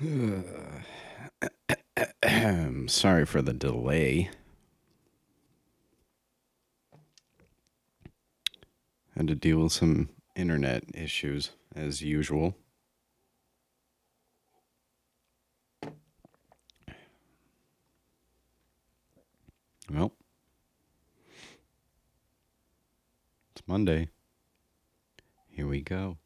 Sorry for the delay. Had to deal with some internet issues as usual. Well, it's Monday. Here we go.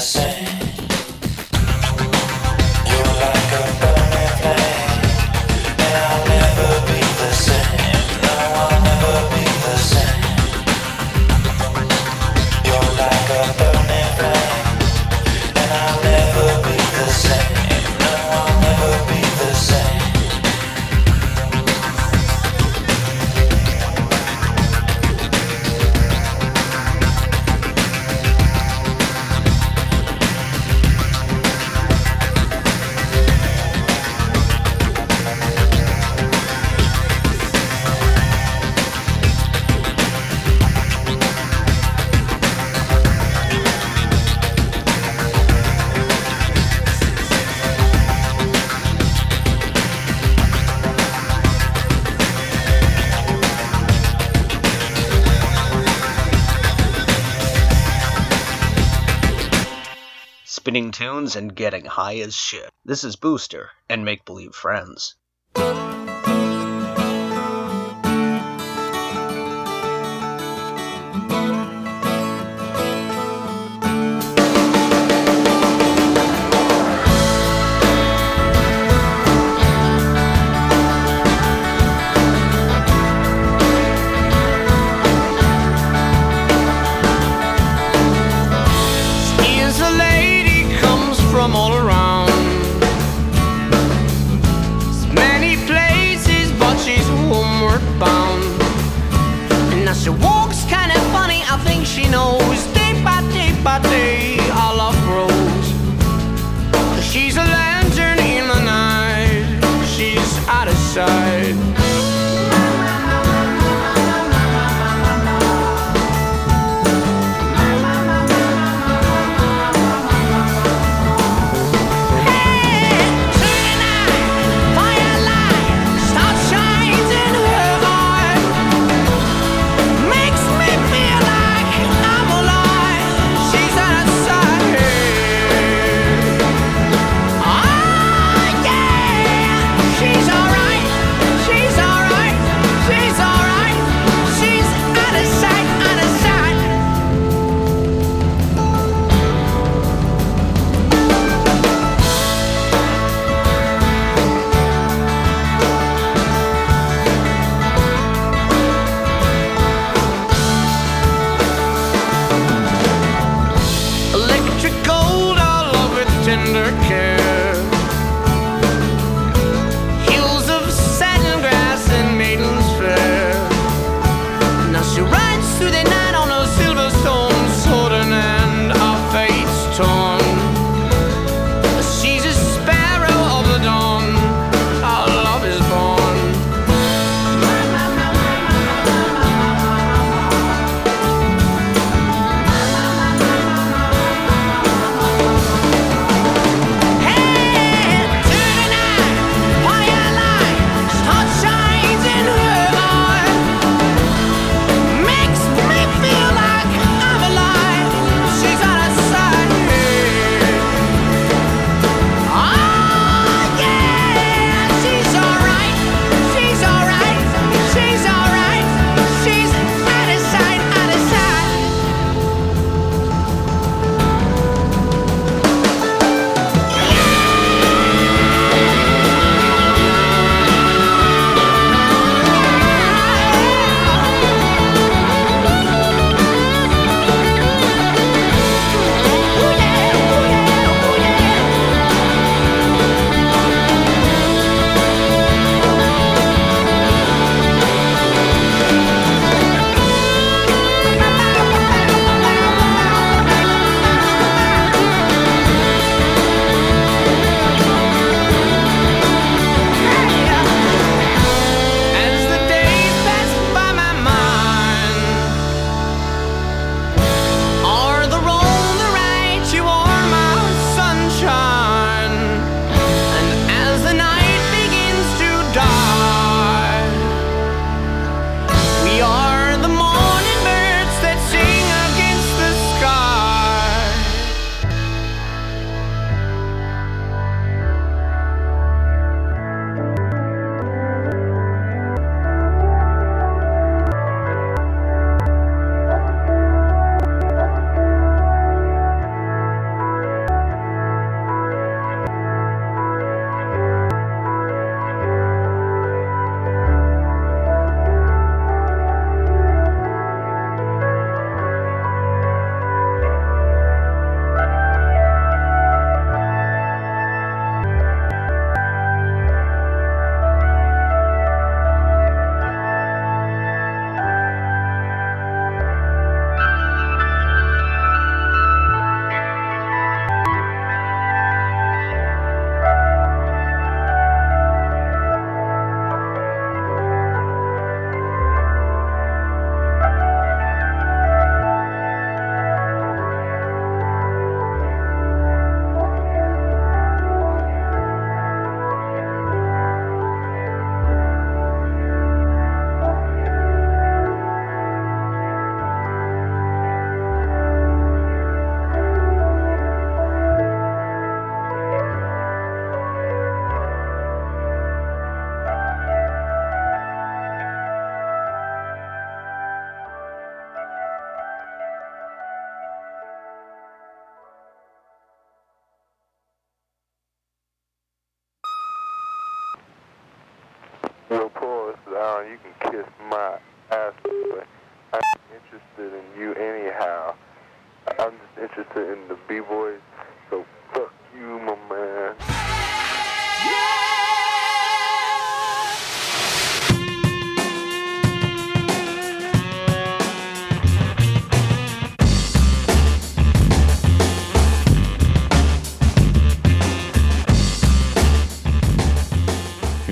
same. tunes and getting high as shit. This is Booster and Make Believe Friends.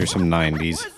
Some 90s.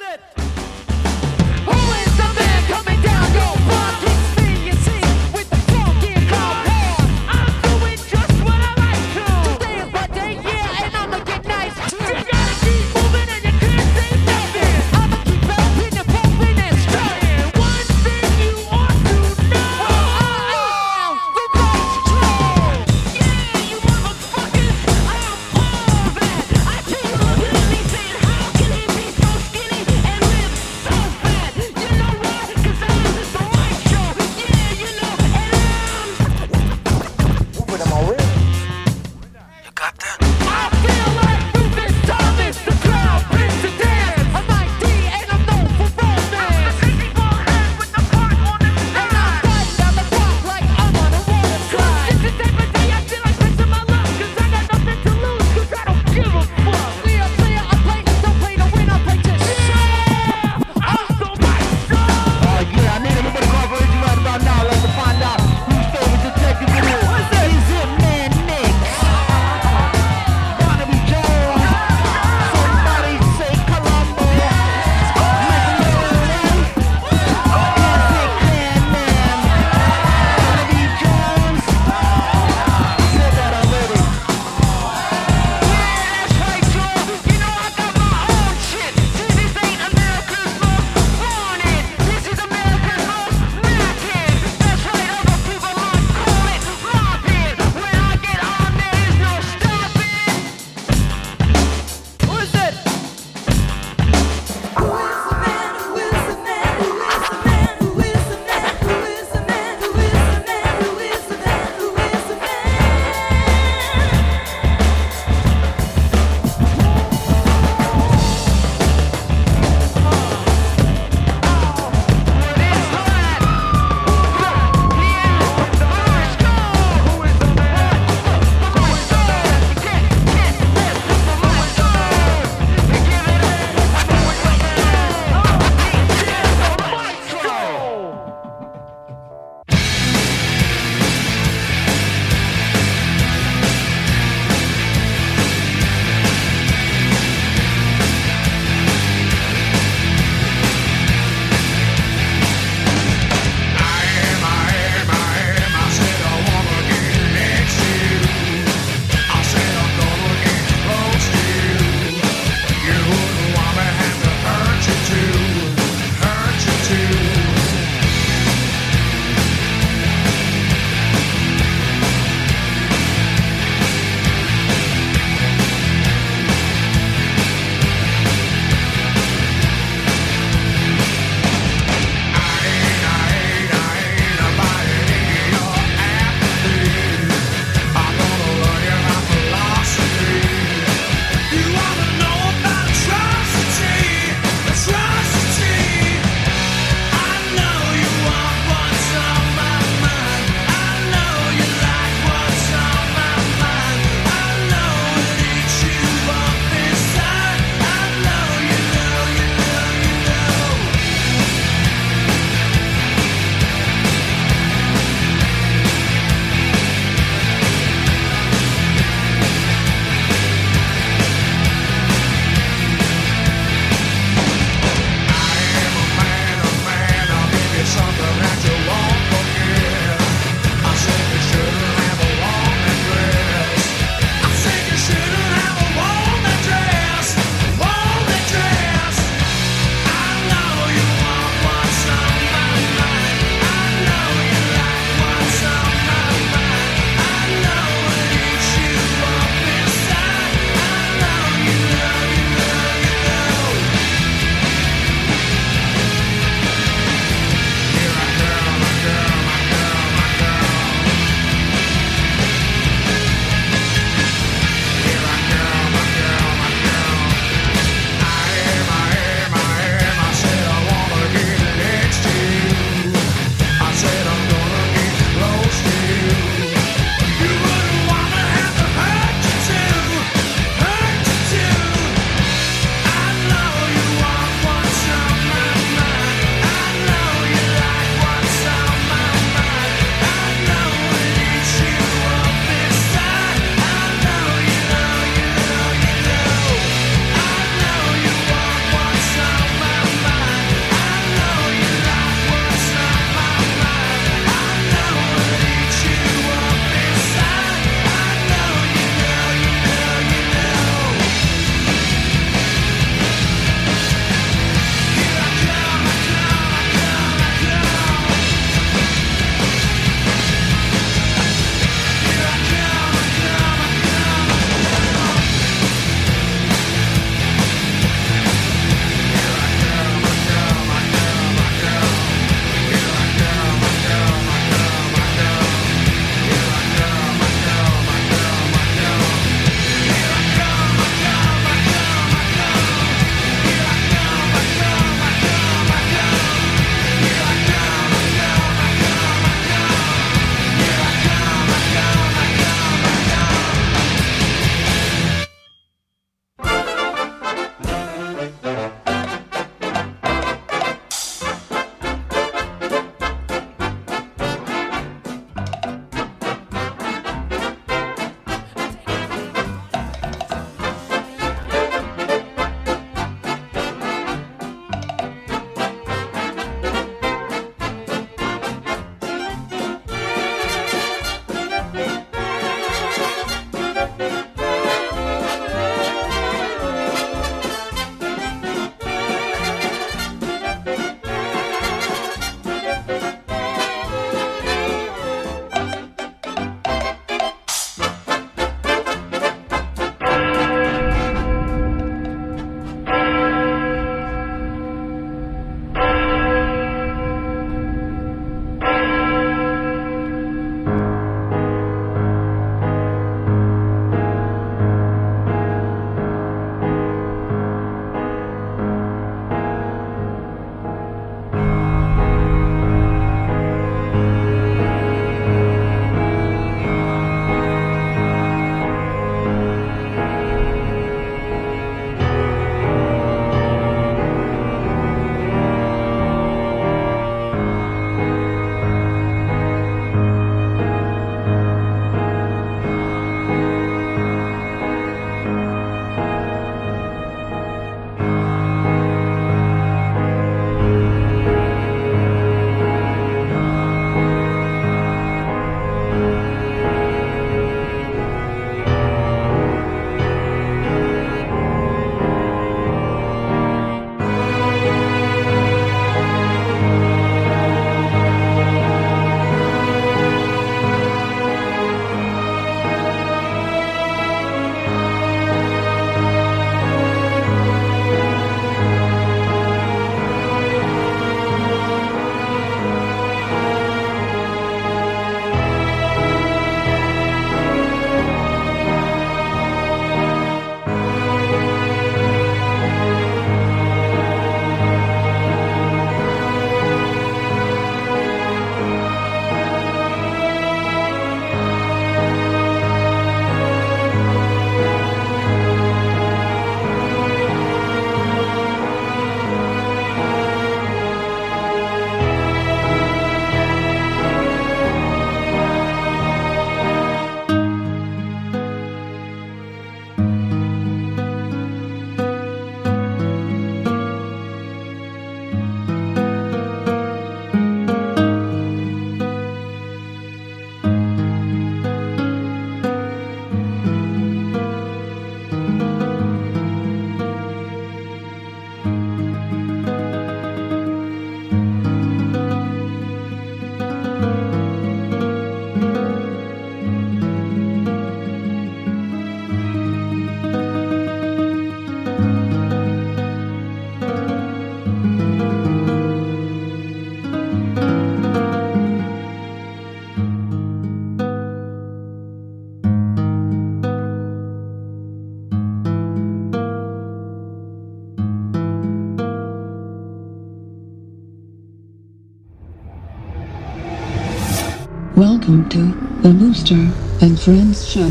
Welcome to the Booster and Friends Show.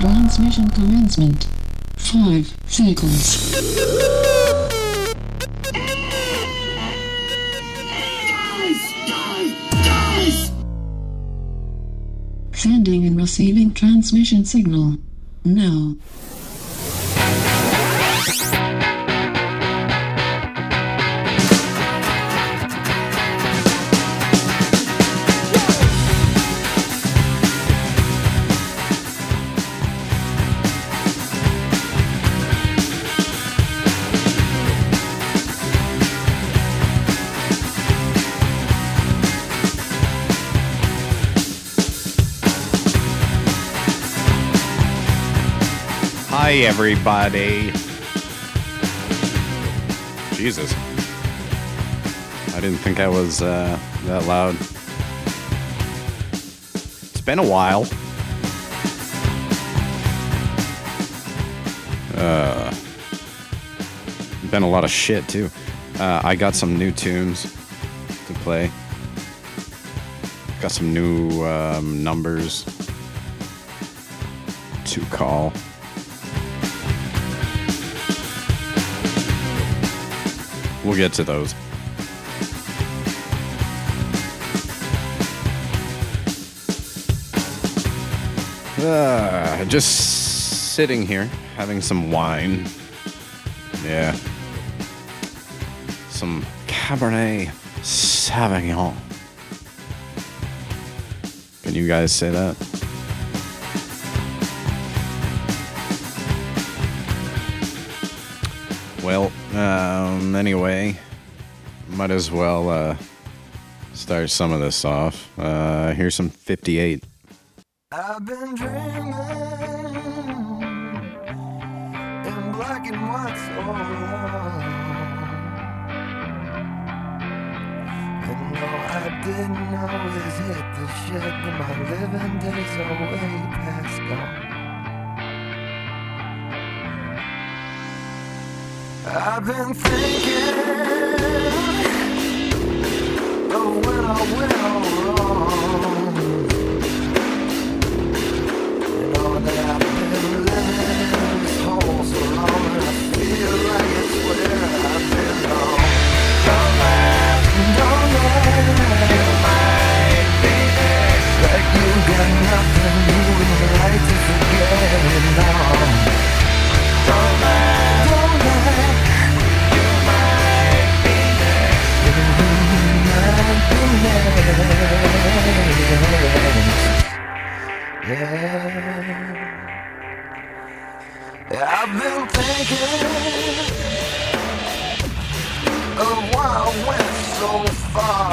Transmission commencement. Five seconds. Sending and receiving transmission signal. Now. Hi, everybody. Jesus. I didn't think I was uh, that loud. It's been a while. Uh, been a lot of shit, too. Uh, I got some new tunes to play. Got some new um, numbers to call. We'll get to those. Uh, just sitting here having some wine. Yeah. Some Cabernet Sauvignon. Can you guys say that? Anyway, might as well uh, start some of this off. Uh, here's some 58. I've been dreaming in black and white so long. And no, I didn't always hit the shit, but my living days are way past gone. I've been thinking of when I went all wrong. And all that I've been living in this hole so long, and I feel like it's where I belong. Don't laugh, don't laugh. You might be next. Like you got nothing you would like to forget it all. Yeah. I've been thinking of why I went so far.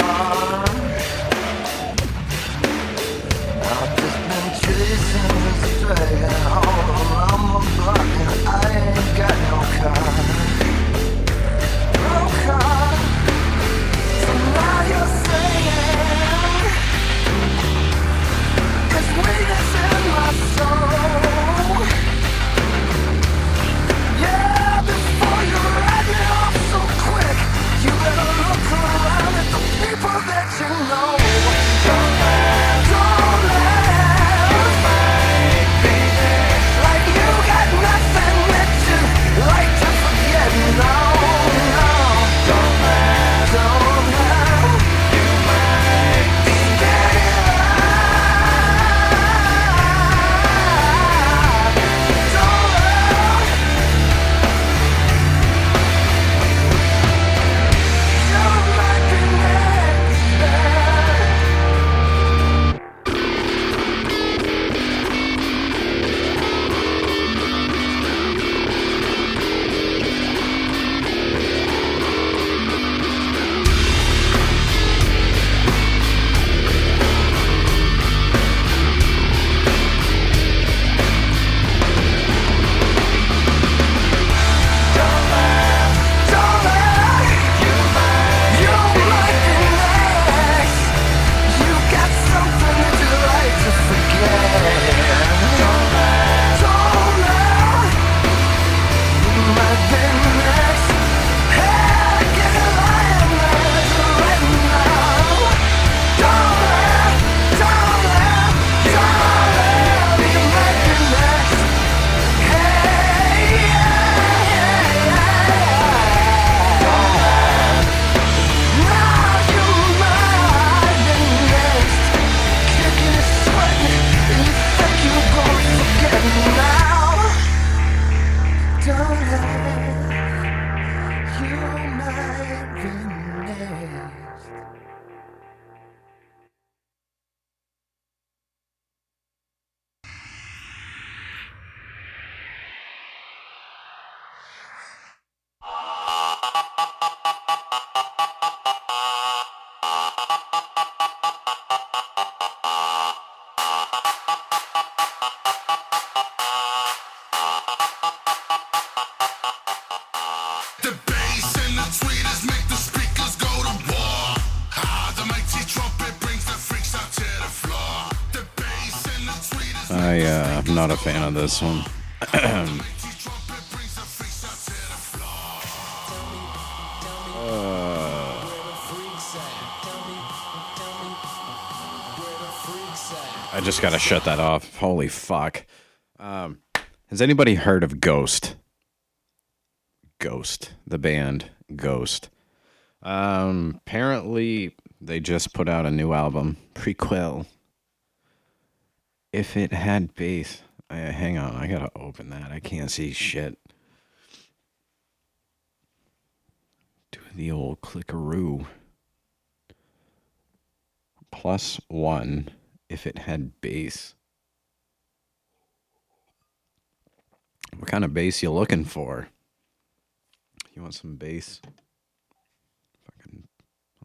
I've just been chasing this dragon all around block, and I ain't got no car. No car. Now you're Yeah, before you write not a fan of this one. I just gotta shut that off. Holy fuck. Um, has anybody heard of Ghost? Ghost, the band Ghost. Um, apparently they just put out a new album, Prequelle. If it had bass, uh, hang on, I gotta open that. I can't see shit. Do the old clickaroo. Plus one if it had bass. What kind of bass you looking for? You want some bass? Fucking,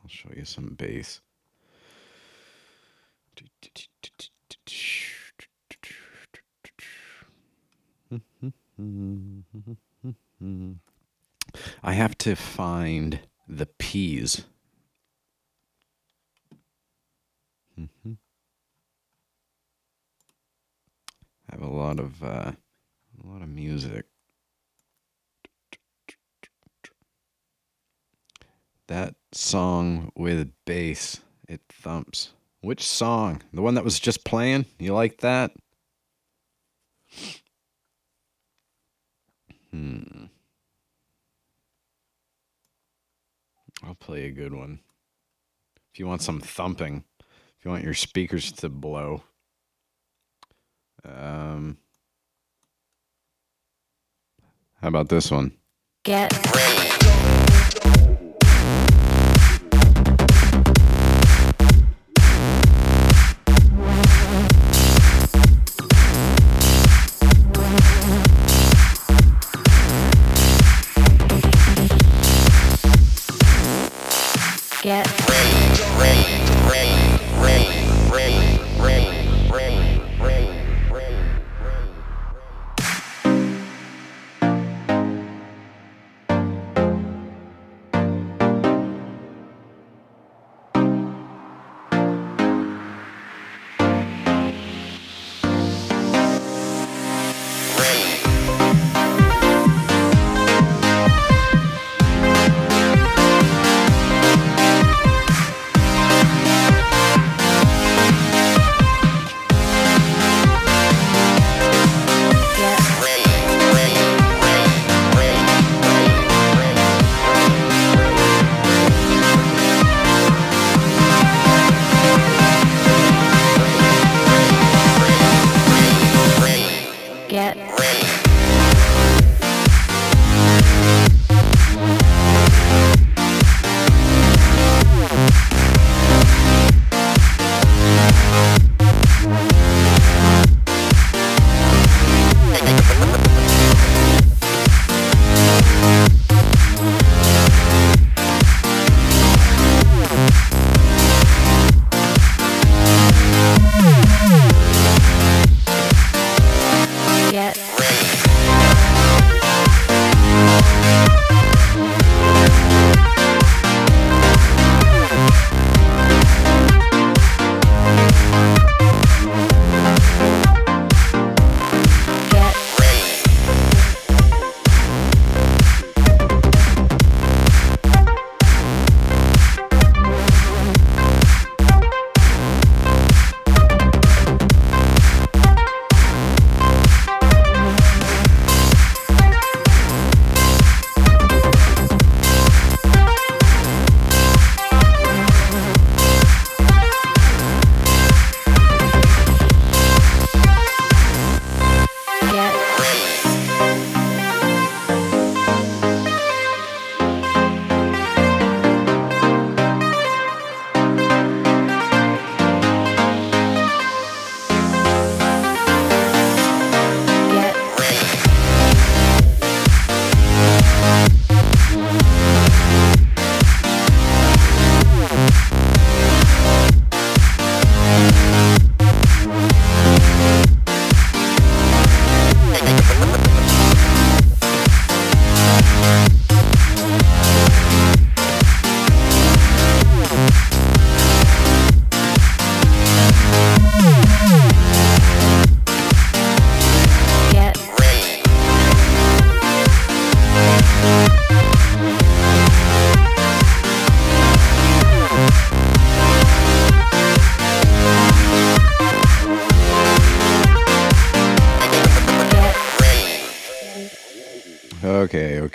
I'll show you some bass. I have to find the P's. Mhm. I have a lot of uh, a lot of music. That song with bass, it thumps. Which song? The one that was just playing? You like that? Hmm. I'll play a good one. If you want some thumping, if you want your speakers to blow. Um, how about this one? Get Get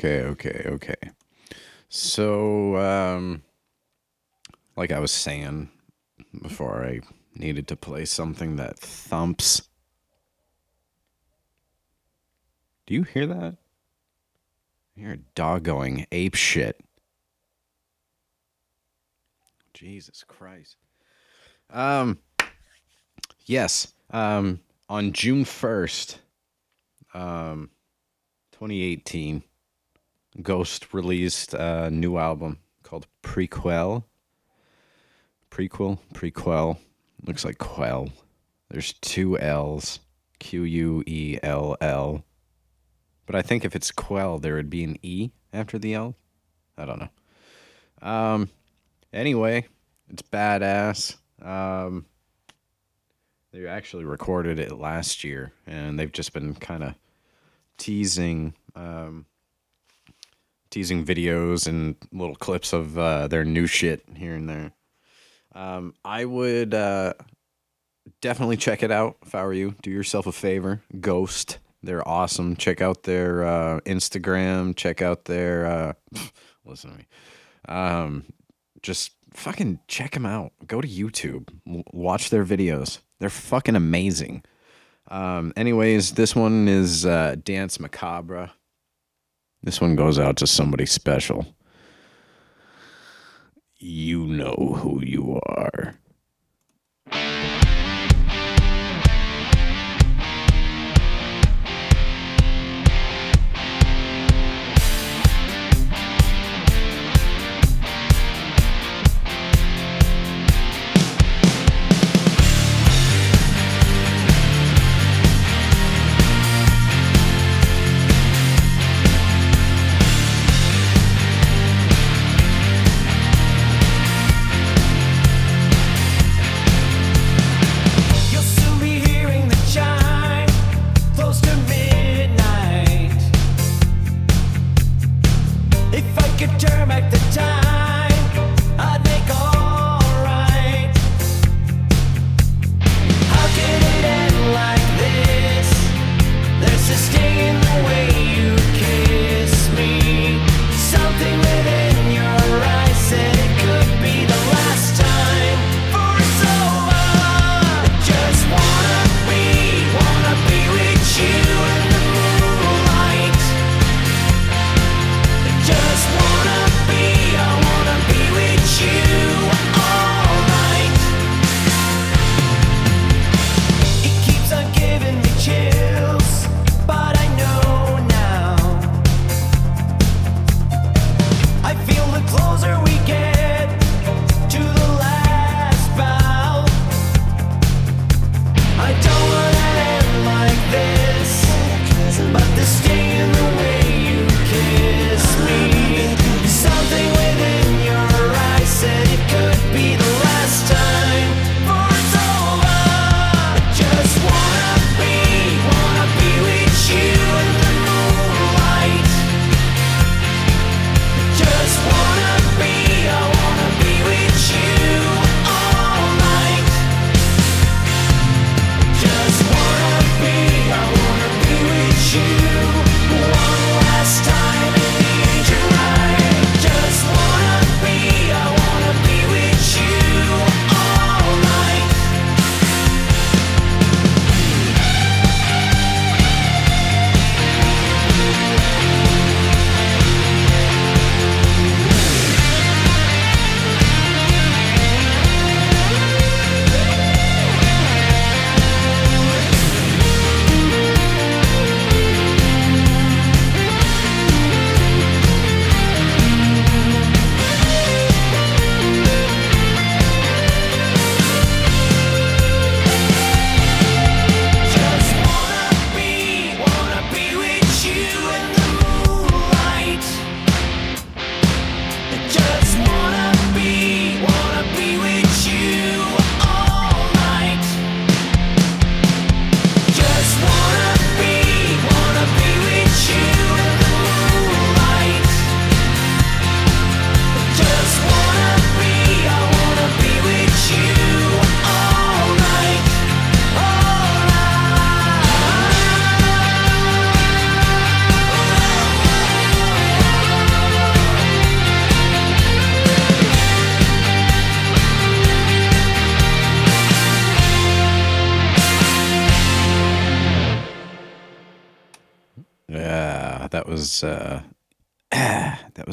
okay, okay, okay. So, um, like I was saying before, I needed to play something that thumps. Do you hear that? A dog going ape shit. Jesus Christ. Um, yes. Um, on June first, um, 2018, Ghost released a new album called Prequelle. Prequel, prequel. Looks like quell. There's two L's. Q U E L L. But I think if it's quell, there would be an E after the L. I don't know. Um. Anyway, it's badass. Um. They actually recorded it last year, and they've just been kind of teasing, um, teasing videos and little clips of uh, their new shit here and there. Um, I would uh, definitely check it out if I were you. Do yourself a favor. Ghost. They're awesome. Check out their uh, Instagram. Check out their. Uh, listen to me. Um, just fucking check them out. Go to YouTube. W- watch their videos. They're fucking amazing. Um, anyways, this one is uh, Dance Macabre. This one goes out to somebody special. You know who you are.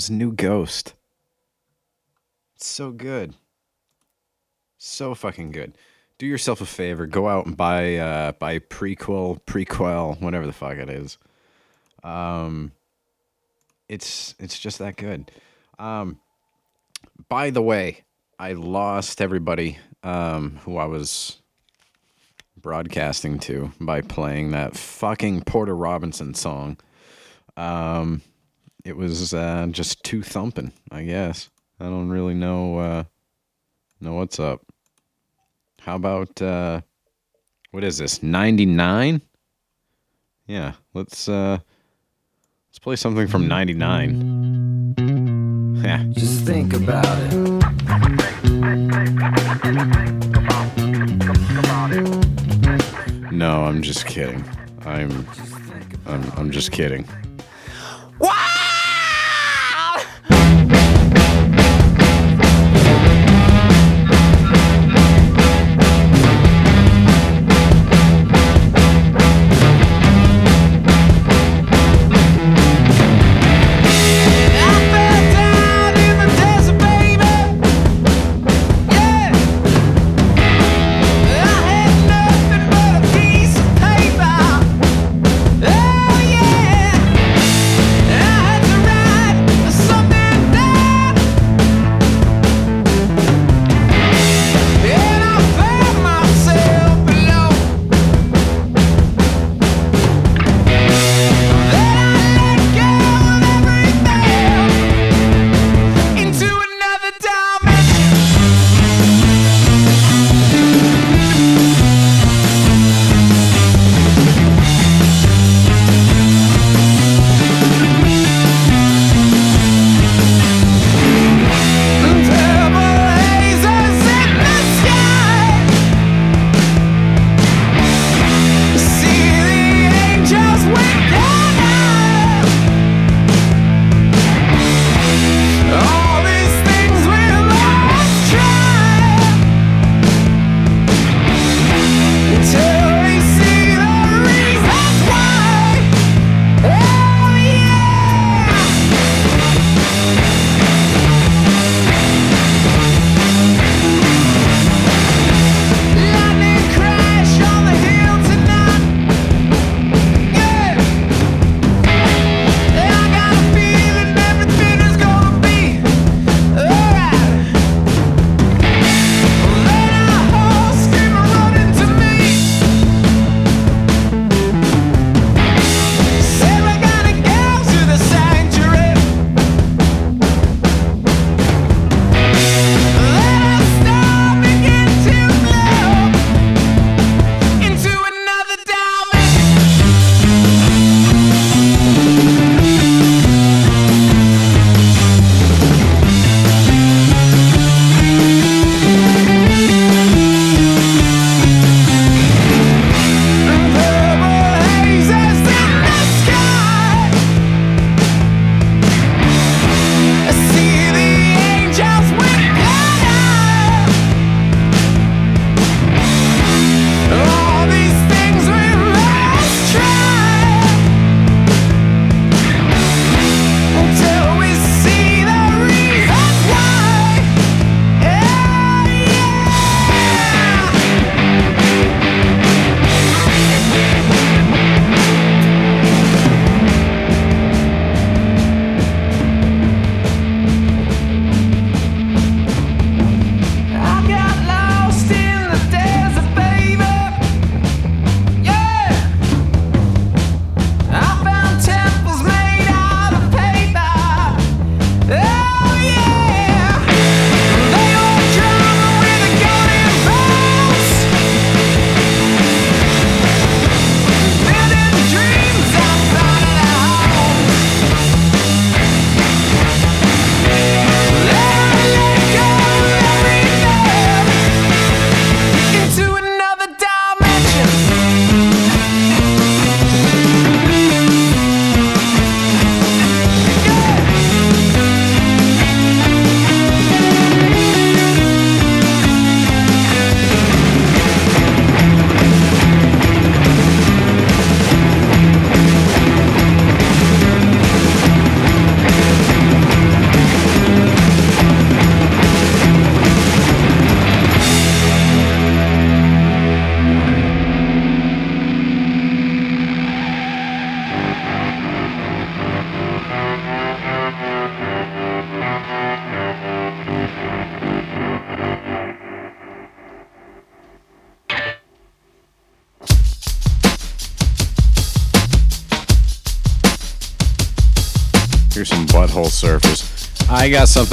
Was New Ghost. It's so good. So fucking good. Do yourself a favor, go out and buy uh buy prequel, prequel, whatever the fuck it is. Um it's it's just that good. Um by the way, I lost everybody um who I was broadcasting to by playing that fucking Porter Robinson song. Um, it was uh, just too thumping, I guess. I don't really know uh, know what's up. How about uh, what is this? Ninety nine? Yeah, let's uh, let's play something from ninety nine. Yeah. Just think about it. No, I'm just kidding. I'm I'm I'm just kidding. Oh,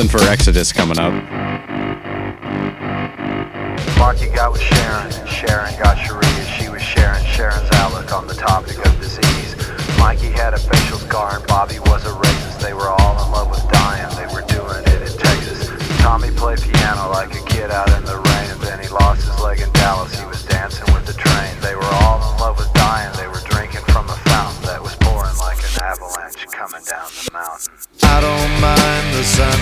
something for Exodus coming up. Marky got with Sharon, and Sharon got Sharia. She was sharing Sharon's outlook on the topic of disease. Mikey had a facial scar, and Bobby was a racist. They were all in love with dying. They were doing it in Texas. Tommy played piano like a kid out in the rain, and then he lost his leg in Dallas. He was dancing with the train. They were all in love with dying. They were drinking from a fountain that was pouring like an avalanche coming down the mountain. I don't mind the sun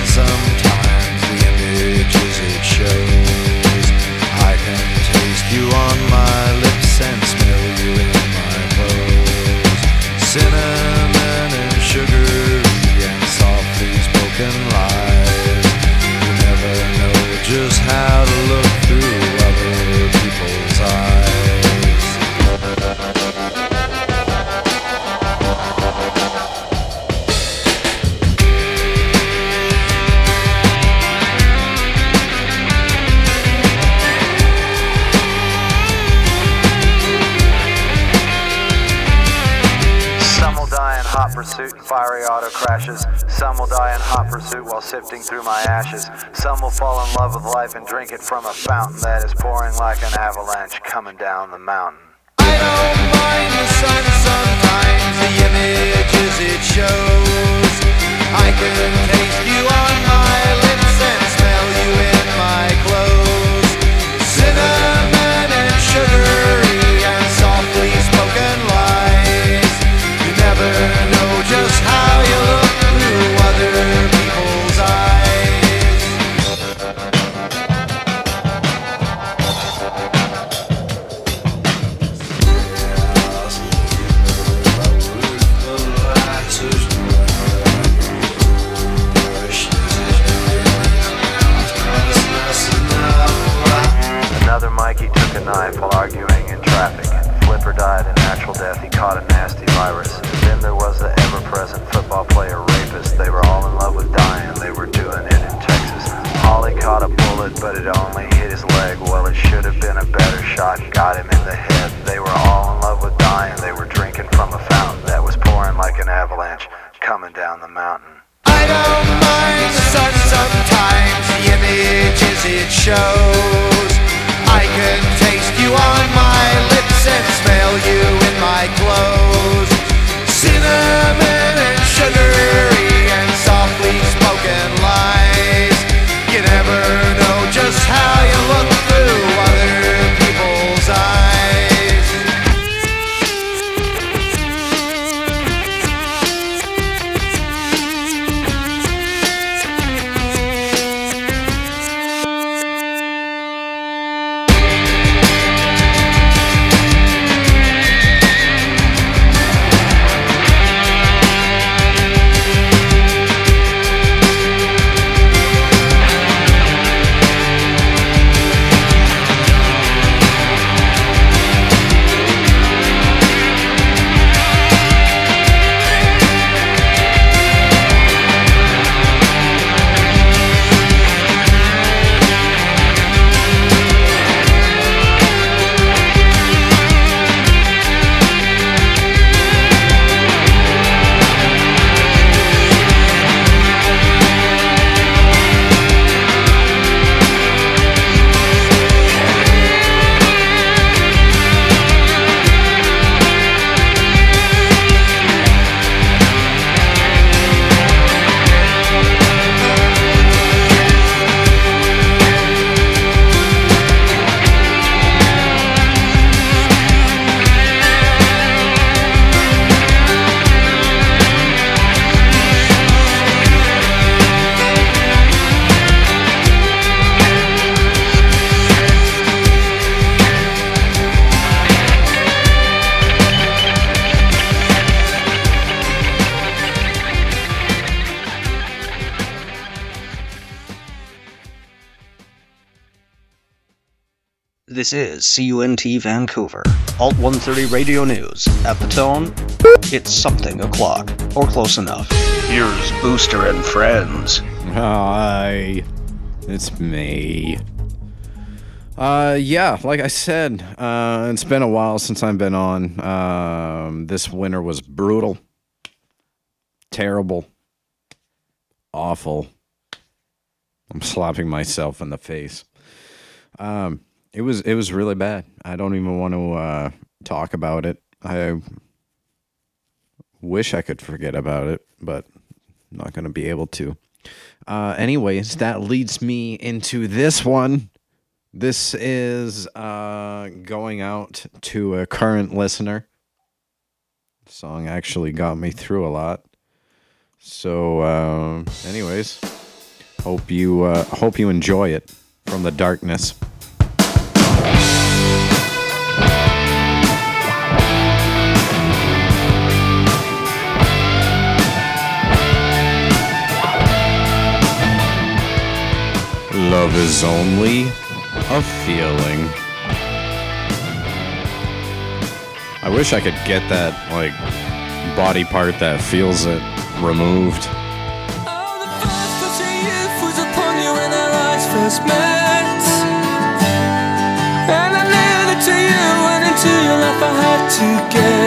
will fall in love with life and drink it from a fountain that is pouring like an avalanche coming down the mountain. I don't mind the sun sometimes, the images it shows. I can taste you on my lips and smell you in my clothes. Cinnamon and sugary CUNT Vancouver, Alt 130 Radio News. At the tone, it's something o'clock, or close enough. Here's Booster and Friends. Hi, it's me. Uh, yeah, like I said, uh, it's been a while since I've been on. Um, this winter was brutal, terrible. awful. I'm slapping myself in the face. Um, it was it was really bad. I don't even want to uh, talk about it. I wish I could forget about it, but I'm not going to be able to. Uh, anyways, that leads me into this one. This is uh, going out to a current listener. The song actually got me through a lot. So, uh, anyways, hope you uh, hope you enjoy it from the darkness. Love is only a feeling. I wish I could get that like body part that feels it removed. Touch of youth was upon you when our eyes first met. And I knew that to you and into your life I had to get.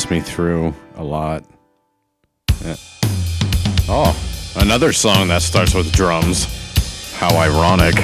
Gets me through a lot. Yeah. Oh, another song that starts with drums. How ironic.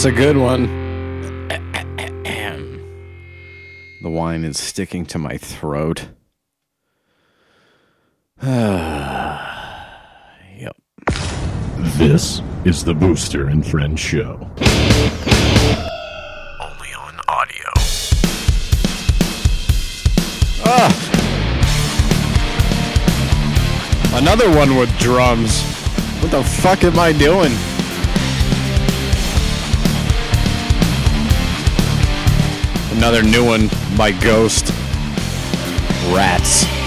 That's a good one. The wine is sticking to my throat. yep. This is the Booster and Friends show. Only on audio. Ah! Another one with drums. What the fuck am I doing? another new one by Ghost. Rats.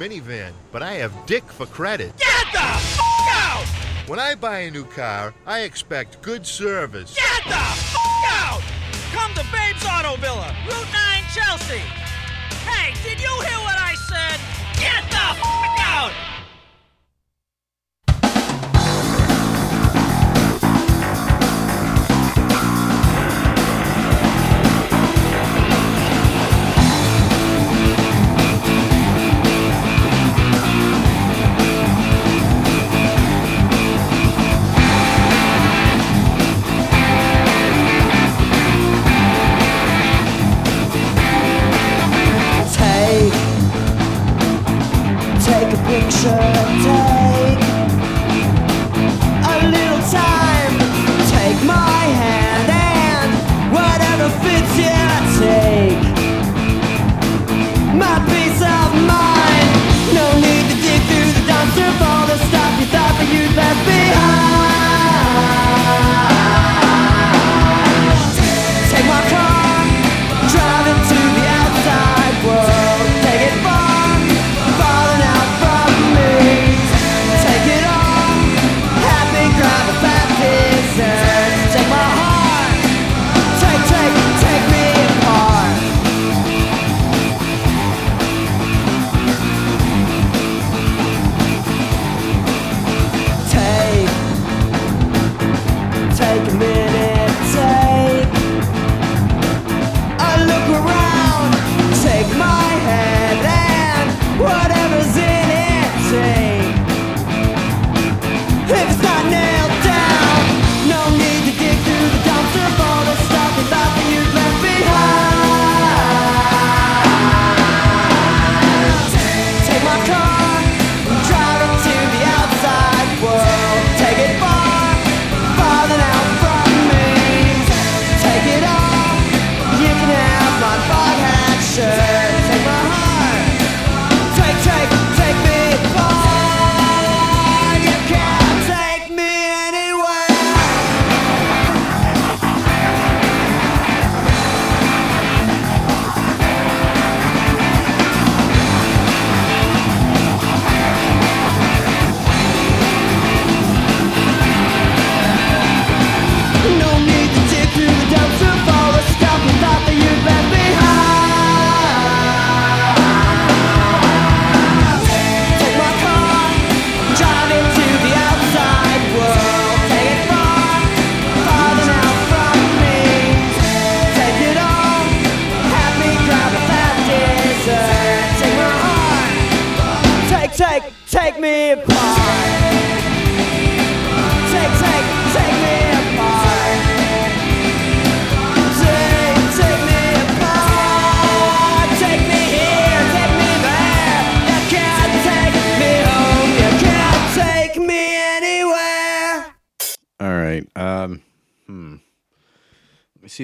Minivan, but I have Dick for credit. Get the f out! When I buy a new car, I expect good service. Get the f out! Come to Babe's Auto Villa, Route 9, Chelsea. Hey, did you hear what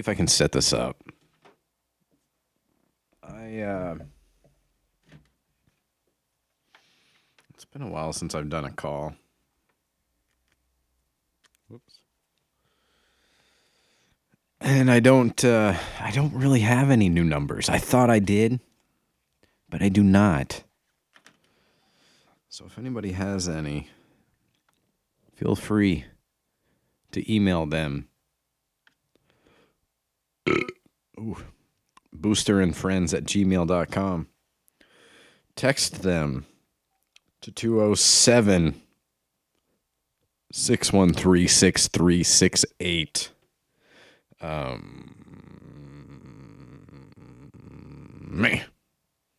if I can set this up. I uh, it's been a while since I've done a call. Whoops. And I don't uh, I don't really have any new numbers. I thought I did, but I do not. So if anybody has any, feel free to email them. Ooh. Booster and friends at gmail.com. Text them to 207 613 6368. Um, me.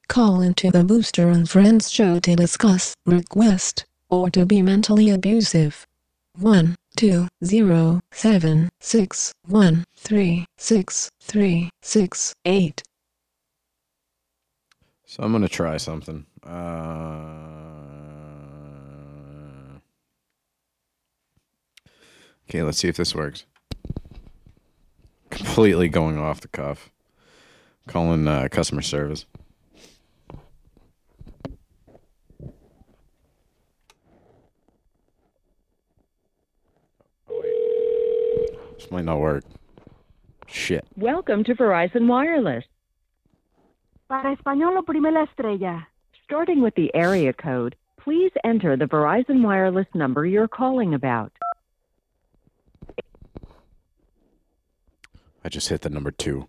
Call into the Booster and Friends show to discuss, request, or to be mentally abusive. 1 2 0 7 6 1 3 6 3 6 8. So I'm going to try something. Uh, okay, let's see if this works. Completely going off the cuff. Calling uh, customer service. This might not work. Shit. Welcome to Verizon Wireless. Para español oprime la estrella. Starting with the area code, please enter the Verizon Wireless number you're calling about. I just hit the number two.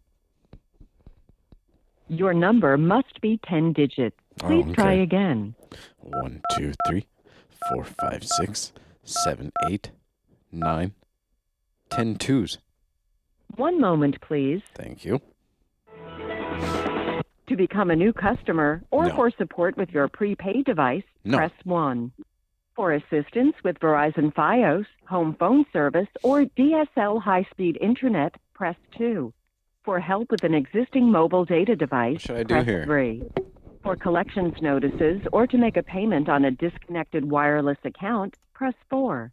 Your number must be 10 digits. Oh, Please try again. One, two, three, four, five, six, seven, eight, nine, ten twos. One moment, please. Thank you. To become a new customer or No. for support with your prepaid device, No. press 1. For assistance with Verizon Fios, home phone service, or DSL high speed internet, press 2. For help with an existing mobile data device, should I do press here? 3. For collections notices or to make a payment on a disconnected wireless account, press 4.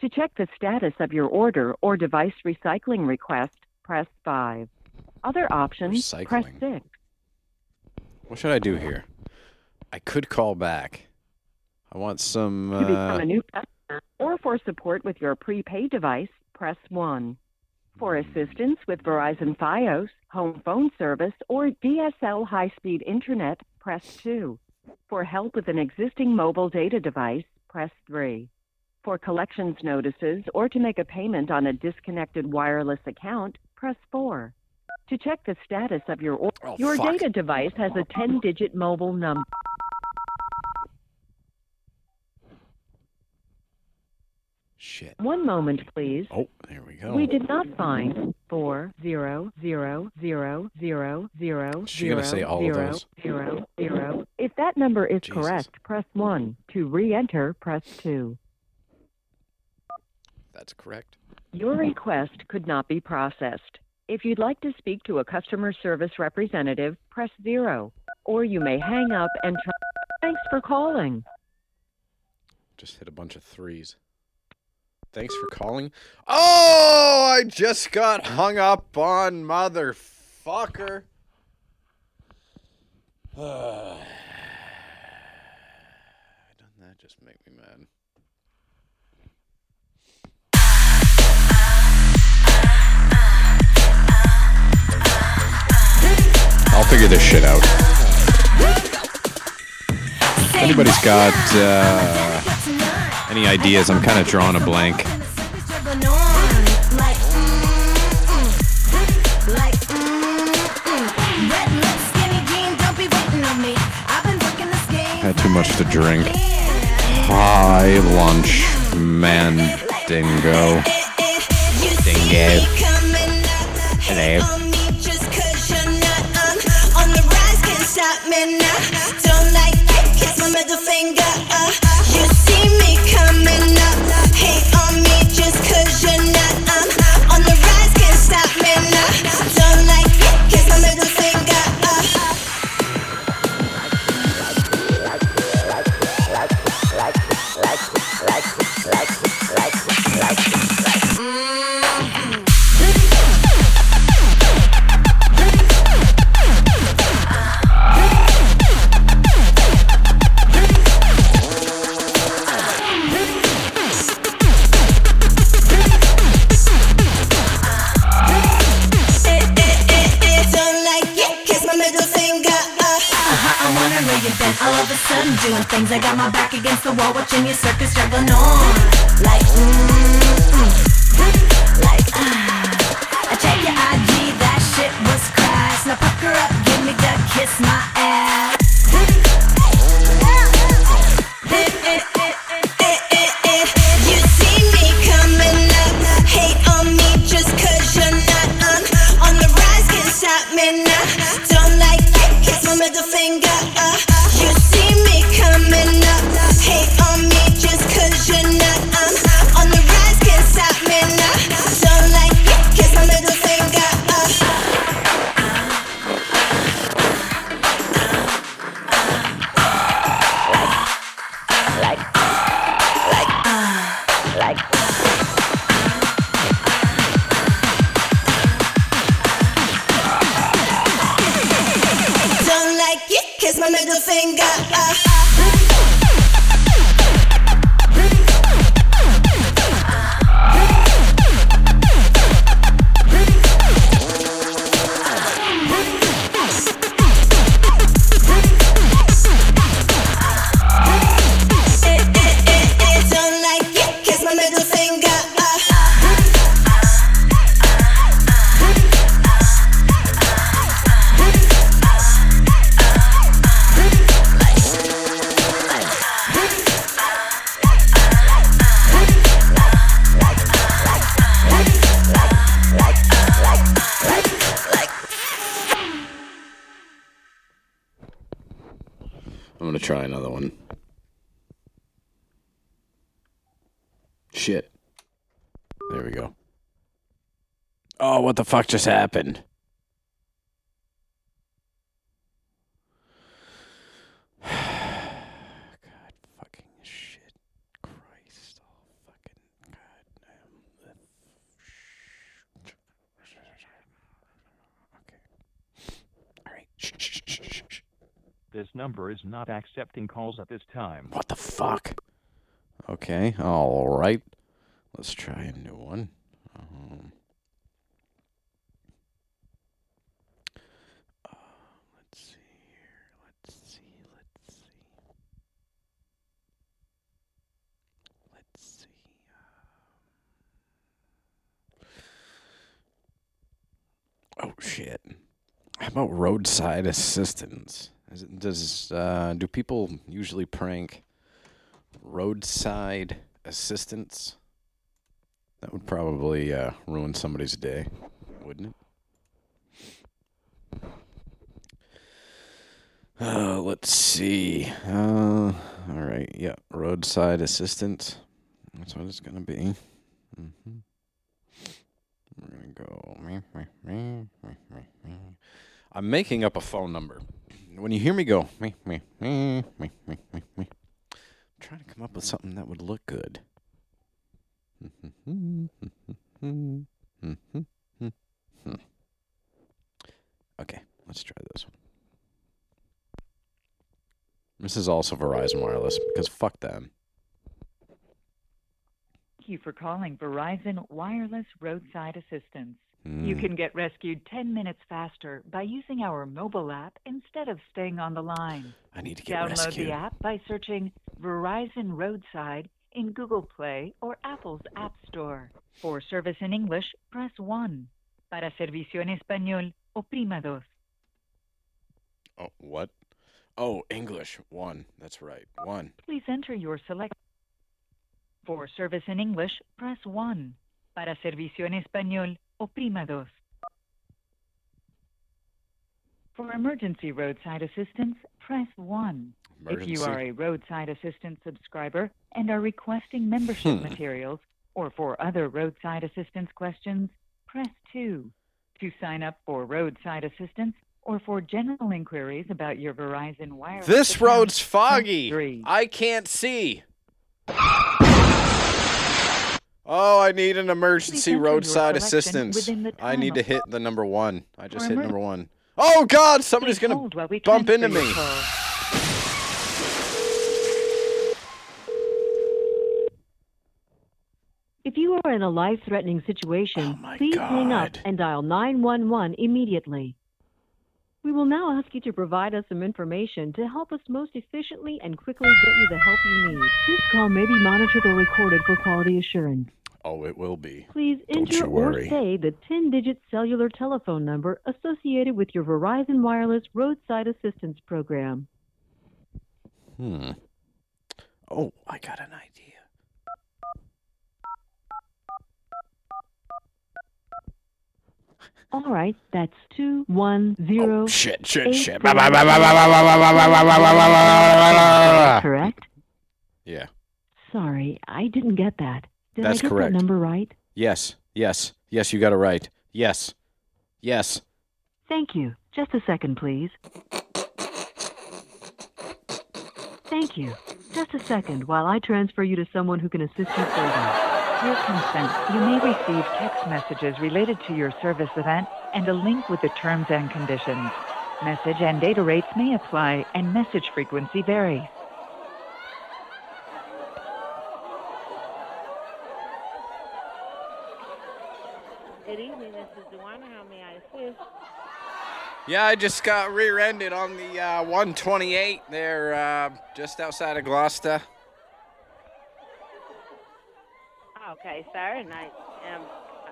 To check the status of your order or device recycling request, press 5. Other options, press 6. What should I do here? I could call back. I want some. To become Uh, a new customer or for support with your prepaid device, press 1. For assistance with Verizon Fios, home phone service, or DSL high speed internet, press 2. For help with an existing mobile data device, press 3. For collections notices or to make a payment on a disconnected wireless account, press 4. To check the status of your order, oh, your fuck. data device has a 10 digit mobile number. Shit. One moment, please. Oh, there we go. We did not find four zero zero zero zero zero She gonna say zero, all of zero, those? zero, zero. If that number is correct, press one. To re-enter, press two. That's correct. Your request could not be processed. If you'd like to speak to a customer service representative, press zero, or you may hang up and try. Thanks for calling. Just hit a bunch of threes. Thanks for calling. Oh, I just got hung up on, motherfucker. I'll figure this shit out. If anybody's got uh, any ideas, I'm kind of drawing a blank. Had too much to drink. High lunch, man, dingo. Dingo. Hello. Don't then all of a sudden doing things. I got my back against the wall, watching your circus juggling on. Like, mm, like, ah. I check your IG, that shit was crash. Now pucker up, give me that kiss, my what the fuck just happened? God fucking shit. Christ. Oh, fucking goddamn. Okay. All right. Shh, shh, shh, shh, shh. This number is not accepting calls at this time. What the fuck? Okay, all right. Let's try a new one. Um, uh, let's see here. Let's see. Let's see. Let's see. um, Oh shit! How about roadside assistance? Is it, does uh, do people usually prank roadside assistance? That would probably uh, ruin somebody's day, wouldn't it? Uh, let's see. Uh, all right. Yeah, roadside assistance. That's what it's gonna be. hmm gonna go. I'm making up a phone number. When you hear me go, me, me, me, me, I'm trying to come up with something that would look good. Okay, let's try this one. This is also Verizon Wireless because fuck them. Thank you for calling Verizon Wireless Roadside Assistance. You Mm. can get rescued 10 minutes faster by using our mobile app instead of staying on the line. I need to get Download rescued. the app by searching Verizon Roadside in Google Play or Apple's App Store. For service in English, press 1. Para servicio en español, oprima dos. Oh, what? Oh, English. One. That's right. One. Please enter your select. For service in English, press 1. Para servicio en español, oprima dos. For emergency roadside assistance, press 1. If you are a roadside assistance subscriber and are requesting membership Hmm. materials, or for other roadside assistance questions, press 2. To sign up for roadside assistance or for general inquiries about your Verizon wireless This account, road's foggy. 3. I can't see. Oh, I need an emergency roadside assistance. I need to hit the number one. I just hit number one. Oh God! Somebody's gonna hold while we bump into me. If you are in a life threatening situation, oh, please hang up and dial 911 immediately. We will now ask you to provide us some information to help us most efficiently and quickly get you the help you need. This call may be monitored or recorded for quality assurance. Oh, it will be. Please enter or say the 10 digit cellular telephone number associated with your Verizon Wireless Roadside Assistance Program. Hmm. Oh, I got an idea. All right, that's two one zero. Oh, shit, shit, shit. Correct. Yeah. Sorry, I didn't get that. Did that's I get correct. That number right? Yes, yes, yes. You got it right. Yes, yes. Thank you. Just a second, please. Thank you. Just a second while I transfer you to someone who can assist you further. Your consent. You may receive text messages related to your service event and a link with the terms and conditions. Message and data rates may apply and message frequency varies. Good evening, this is Duana. How may I assist? Yeah, I just got rear-ended on the uh, 128 there, uh, just outside of Gloucester. Okay, sir, and I am.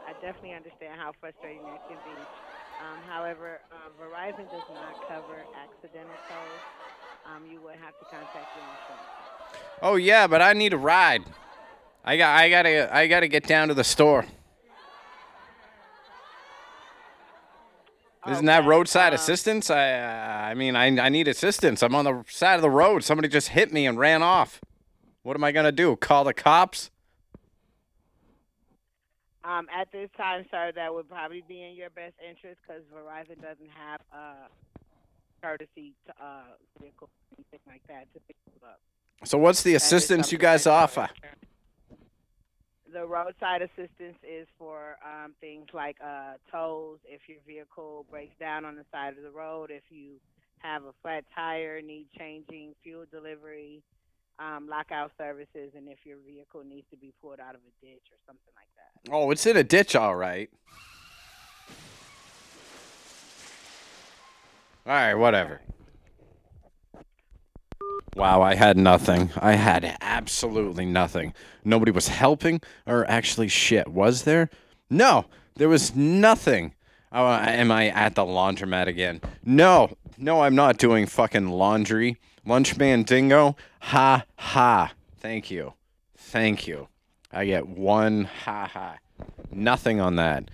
I definitely understand how frustrating that can be. Um, however, uh, Verizon does not cover accidental tolls. Um, you would have to contact your insurance. Oh yeah, but I need a ride. I got, I gotta, I gotta get down to the store. Isn't that roadside assistance? I uh, I mean, I I need assistance. I'm on the side of the road. Somebody just hit me and ran off. What am I gonna do? Call the cops? Um, at this time, sir, that would probably be in your best interest because Verizon doesn't have uh, courtesy to, uh, vehicle or anything like that to pick you up. So what's the That is assistance you something guys that offer? The roadside assistance is for um, things like uh, tolls, if your vehicle breaks down on the side of the road, if you have a flat tire, need changing, fuel delivery, um, lockout services, and if your vehicle needs to be pulled out of a ditch or something like that. Oh, it's in a ditch, all right. All right, whatever. Wow, I had nothing. I had absolutely nothing. Nobody was helping, or actually, shit, was there? No, there was nothing. Oh, am I at the laundromat again? No, no, I'm not doing fucking laundry. Lunchman Dingo, ha ha. Thank you, thank you. I get one ha ha. Nothing on that.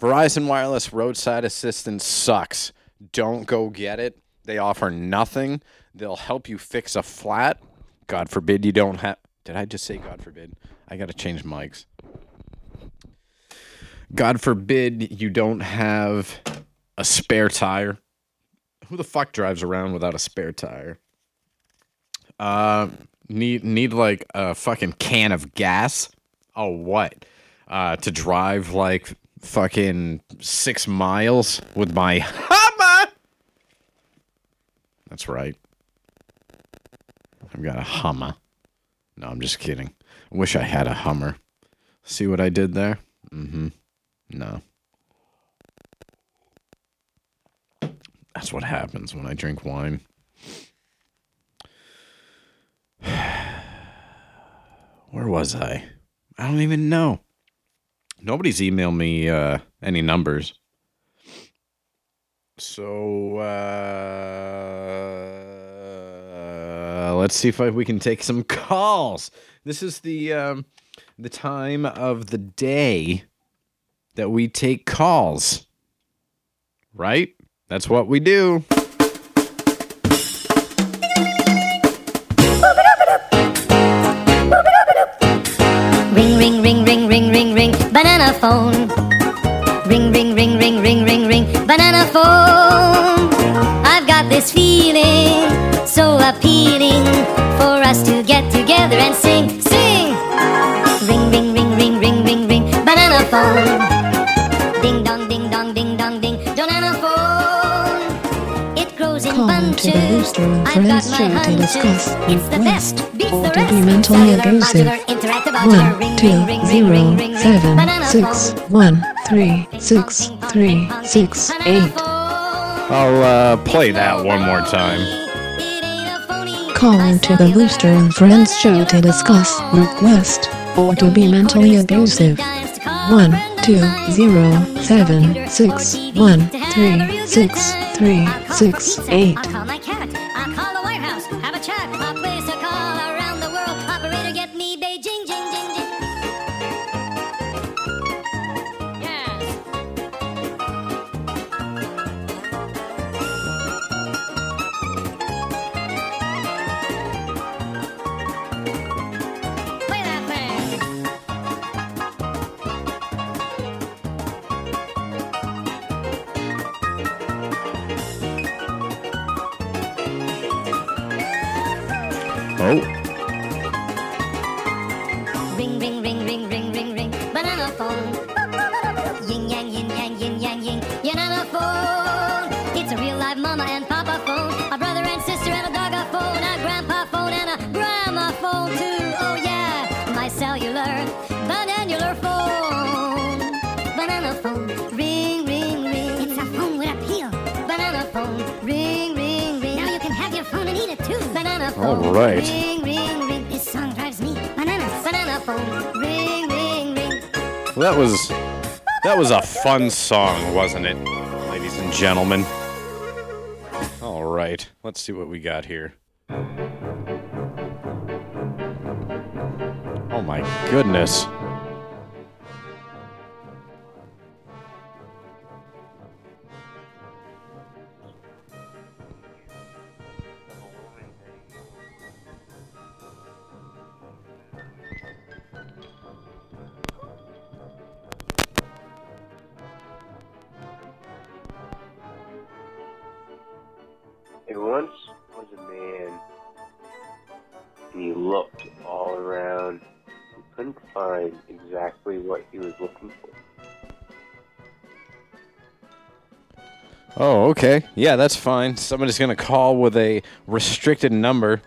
Verizon Wireless roadside assistance sucks. Don't go get it. They offer nothing. They'll help you fix a flat. God forbid you don't have. Did I just say God forbid? I got to change mics. God forbid you don't have a spare tire. Who the fuck drives around without a spare tire? Uh, need need like a fucking can of gas. Oh, what? Uh, to drive like fucking six miles with my Hummer. That's right. I've got a Hummer. No, I'm just kidding. I wish I had a Hummer. See what I did there? Mm-hmm. No. That's what happens when I drink wine. Where was I? I don't even know. Nobody's emailed me uh, any numbers. So uh, let's see if I, we can take some calls. This is the um, the time of the day that we take calls. Right? That's what we do. Banana phone. Ring, ring, ring, ring, ring, ring, ring, banana phone. I've got this feeling so appealing for us to get together and sing, sing. Ring, ring, ring, ring, ring, ring, ring, banana phone. Cellular, abusive. modular, interactive, modular, One ring, two ring, ring, ring, zero ring, ring, ring. seven Banana six one three six three six eight. I'll uh, play that one more time. Call into the Booster and Friends show to discuss request or to be mentally abusive. One two zero seven six one three six three six eight. Grandma phone too. Oh yeah, my cellular banana phone. Banana phone. Ring, ring, ring. It's a phone with appeal. Banana phone. Ring, ring, ring. Now you can have your phone and eat it too. Banana phone. All right. Ring, ring, ring. This song drives me bananas. Banana phone. Ring, ring, ring. well, that was that was a fun song, wasn't it, ladies and gentlemen? All right, let's see what we got here. Goodness. Exactly what he was looking for. Oh, okay. Yeah, that's fine. Somebody's gonna call with a restricted number.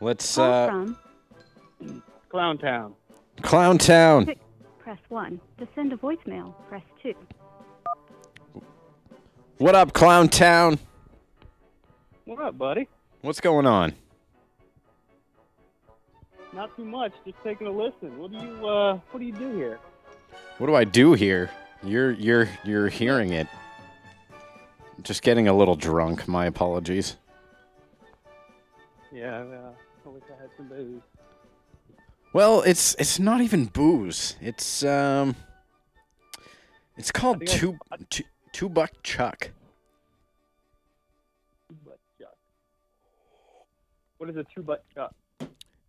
Let's Call uh from Clown Town. Clown Town. six, press 1. To send a voicemail, press 2. What up, Clown Town? What up, buddy? What's going on? Not too much. Just taking a listen. What do you uh What do you do here? What do I do here? You're you're you're hearing it. Just getting a little drunk. My apologies. Yeah, uh, I wish I had some booze. Well, it's it's not even booze. It's um it's called two two two buck chuck. But chuck. What is a two buck chuck?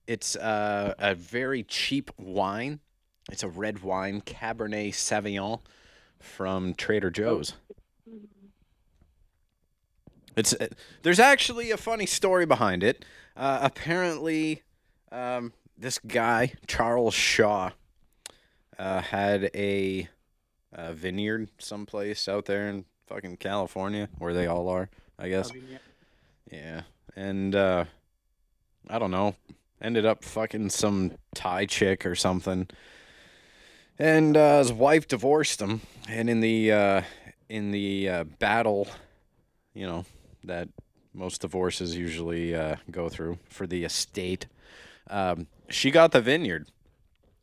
It's uh, a very cheap wine. It's a red wine, Cabernet Sauvignon, from Trader Joe's. It's uh, there's actually a funny story behind it. Uh, apparently, um, this guy Charles Shaw uh, had a, uh vineyard someplace out there in fucking California, where they all are, I guess. Yeah, and uh, I don't know, ended up fucking some Thai chick or something, and uh, his wife divorced him. And in the uh, in the uh, battle, you know that most divorces usually uh, go through for the estate, um, she got the vineyard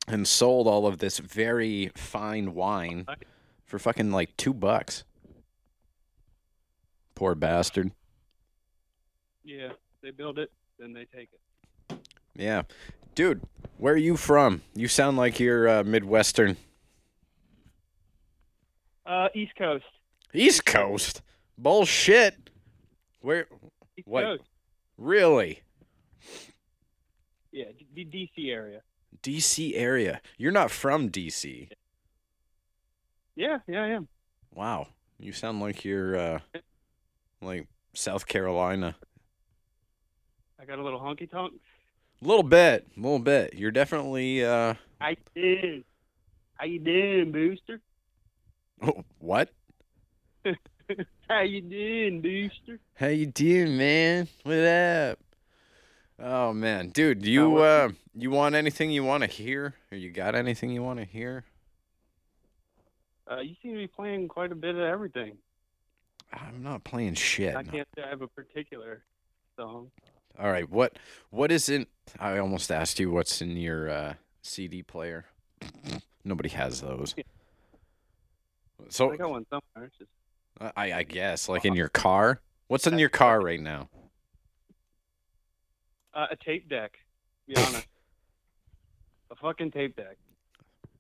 and sold all of this very fine wine for fucking like two bucks. Poor bastard. Yeah, they build it, then they take it. Yeah. Dude, where are you from? You sound like you're uh, Midwestern. Uh, East Coast. East Coast? Bullshit. Where? East What? Coast. Really? Yeah, D- D- DC area. DC area. You're not from DC. Yeah, yeah, I am. Wow. You sound like you're uh like South Carolina. I got a little honky tonk. A little bit, a little bit. You're definitely uh How you doing? How you doing, Booster? oh, what? How you doing, Booster? How you doing, man? What up? Oh man, dude, you uh you want anything you want to hear? Or you got anything you want to hear? Uh, you seem to be playing quite a bit of everything. I'm not playing shit. I can't say I have a particular song. All right, what what is in? I almost asked you what's in your uh, CD player. Nobody has those. So I got one somewhere. Just I I guess like in your car. What's in your car right now? uh, a tape deck. To be honest, a fucking tape deck.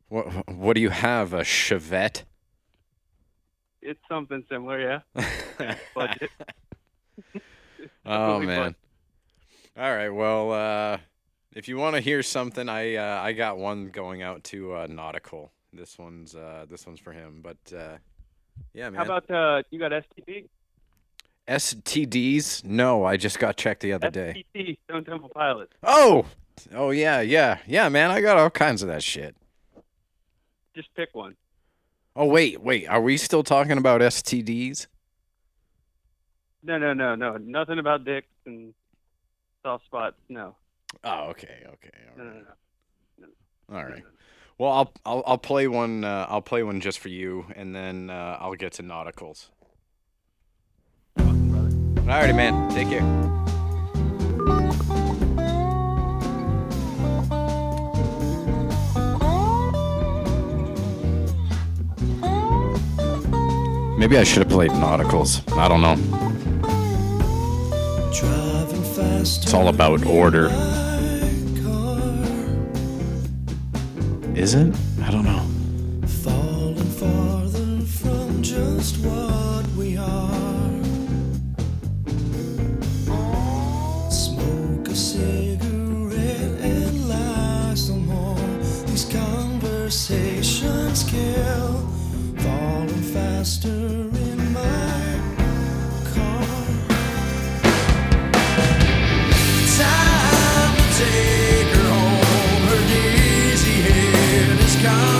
What what do you have? A Chevette? It's something similar, yeah. Budget. Oh man. fun. All right. Well, uh, if you want to hear something, I uh, I got one going out to uh, Nautical. This one's uh, this one's for him. But uh, yeah, man. How about uh, you got STD? STDs? No, I just got checked the other day. STP, Stone Temple Pilots. Oh, oh yeah, yeah, yeah, man. I got all kinds of that shit. Just pick one. Oh wait, wait. Are we still talking about STDs? No, no, no, no. Nothing about dicks and soft spots. No. Oh, okay, okay. No, no, no. All right. Well, I'll I'll I'll play one. Uh, I'll play one just for you, and then uh, I'll get to nauticals. Alrighty, man. Take care. Maybe I should have played nauticals. I don't know. It's all about order. Is it? I don't know. Falling farther from just what we are. Smoke a cigarette and lie some more. These conversations kill. Falling faster Time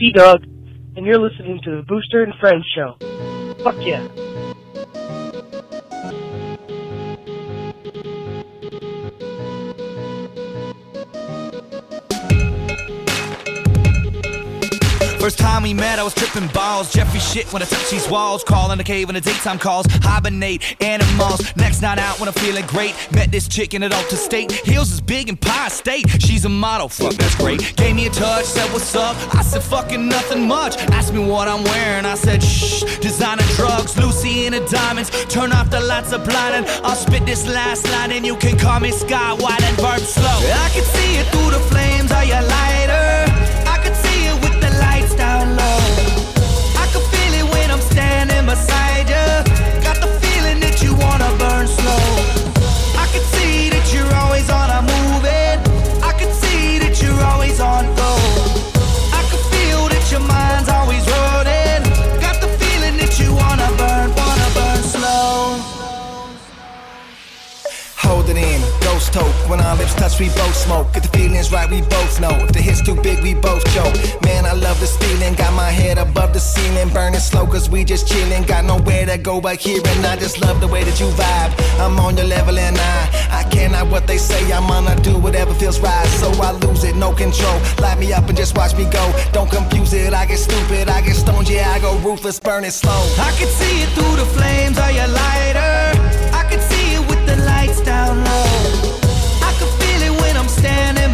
E Dog, and you're listening to the Booster and Friends show. Fuck yeah. First time we met, I was tripping balls. Jeffrey shit when I touch these walls. Call in the cave when the daytime calls. Hibernate, animals. Next night out when I'm feeling great. Met this chick in an alter state. Heels is big in Pie State. She's a model, fuck, that's great. Gave me a touch, said what's up. I said fucking nothing much. Asked me what I'm wearing. I said shh. Designer drugs, Lucy in the diamonds. Turn off the lights, are blinding. I'll spit this last line and you can call me Sky Wide and verb slow. I can see it through the flames of your lighter. Touch, we both smoke. Get the feelings right, we both know. If the hit's too big, we both choke. Man, I love this feeling. Got my head above the ceiling, burning slow, cause we just chilling. Got nowhere to go but here, and I just love the way that you vibe. I'm on your level, and I, I cannot what they say. I'm gonna do whatever feels right, so I lose it, no control. Light me up and just watch me go. Don't confuse it, I get stupid, I get stoned, yeah, I go ruthless, burn it slow. I can see it through the flames of your lighter.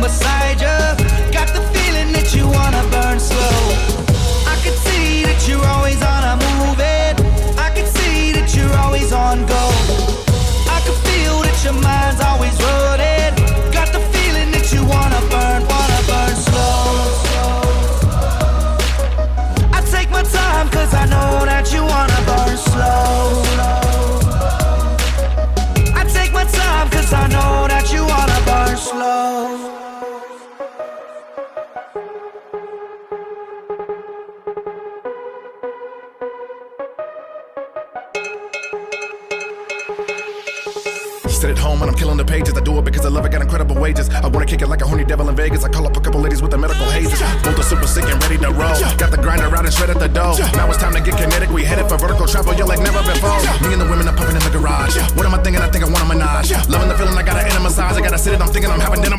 Beside you. Got the feeling that you wanna burn slow. I could see that you're always on a move. it. I could see that you're always on go. I could feel that your mind's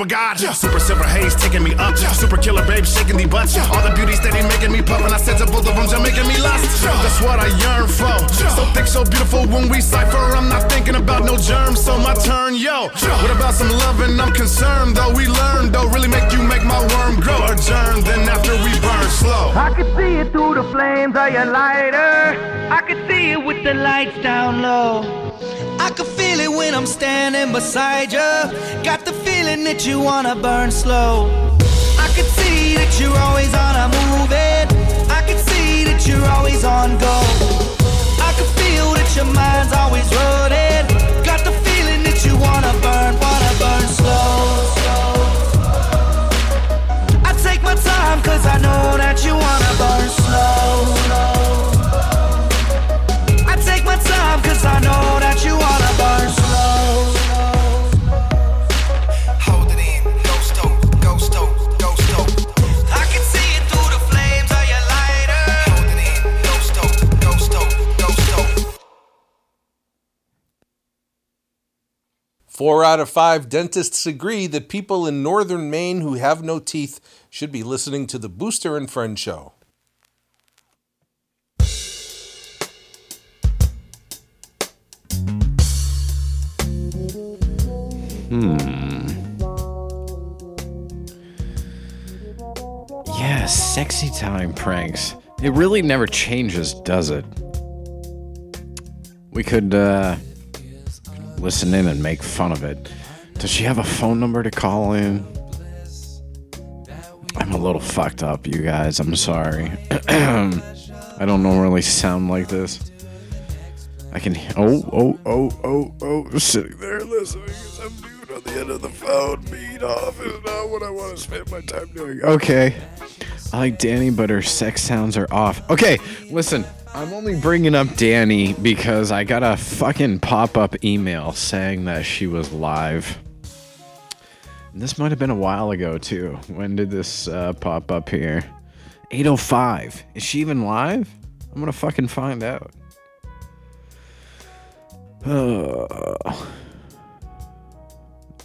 with God. Super silver haze taking me up. Super killer babe shaking the butts. All the beauties beauty steady making me puff. And I said to both of them, just making me lust. That's what I yearn for. So thick, so beautiful when we cipher. I'm not thinking about no germs, so my turn, yo. What about some loving? I'm concerned, though. We learn, though. Really make you make my worm grow. Adjourn, then after we burn slow. I can see it through the flames of your lighter. I can see it with the lights down low. I can feel it when I'm standing beside you. Got the that you wanna burn slow. I could see that you're always on a move. I could see that you're always on go. I could feel that your mind's always loaded. Got the feeling that you wanna burn, wanna burn slow. I take my time cause I know that you wanna burn slow. I take my time cause I know that Four out of five dentists agree that people in northern Maine who have no teeth should be listening to the Booster and Friend show. Hmm. Yeah, sexy time pranks. It really never changes, does it? We could uh listen in and make fun of it. Does she have a phone number to call in? I'm a little fucked up, you guys. I'm sorry. I don't normally sound like this. I can. Oh, oh, oh, oh, oh. Sitting there listening. Some dude on the end of the phone beat off is not what I want to spend my time doing. Okay. I like Danny, but her sex sounds are off. Okay, listen. I'm only bringing up Danny because I got a fucking pop up email saying that she was live. And this might have been a while ago, too. When did this uh, pop up here? 805. Is she even live? I'm gonna fucking find out. Uh,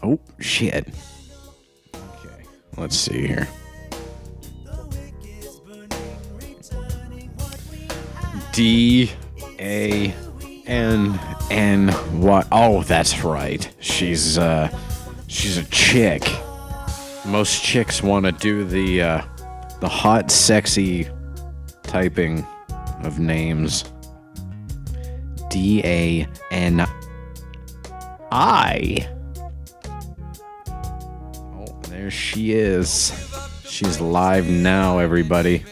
oh, shit. Okay, let's see here. D A N N Y. Oh, that's right. She's uh, she's a chick. Most chicks want to do the uh, the hot, sexy typing of names. D A N I. Oh, there she is. She's live now, everybody.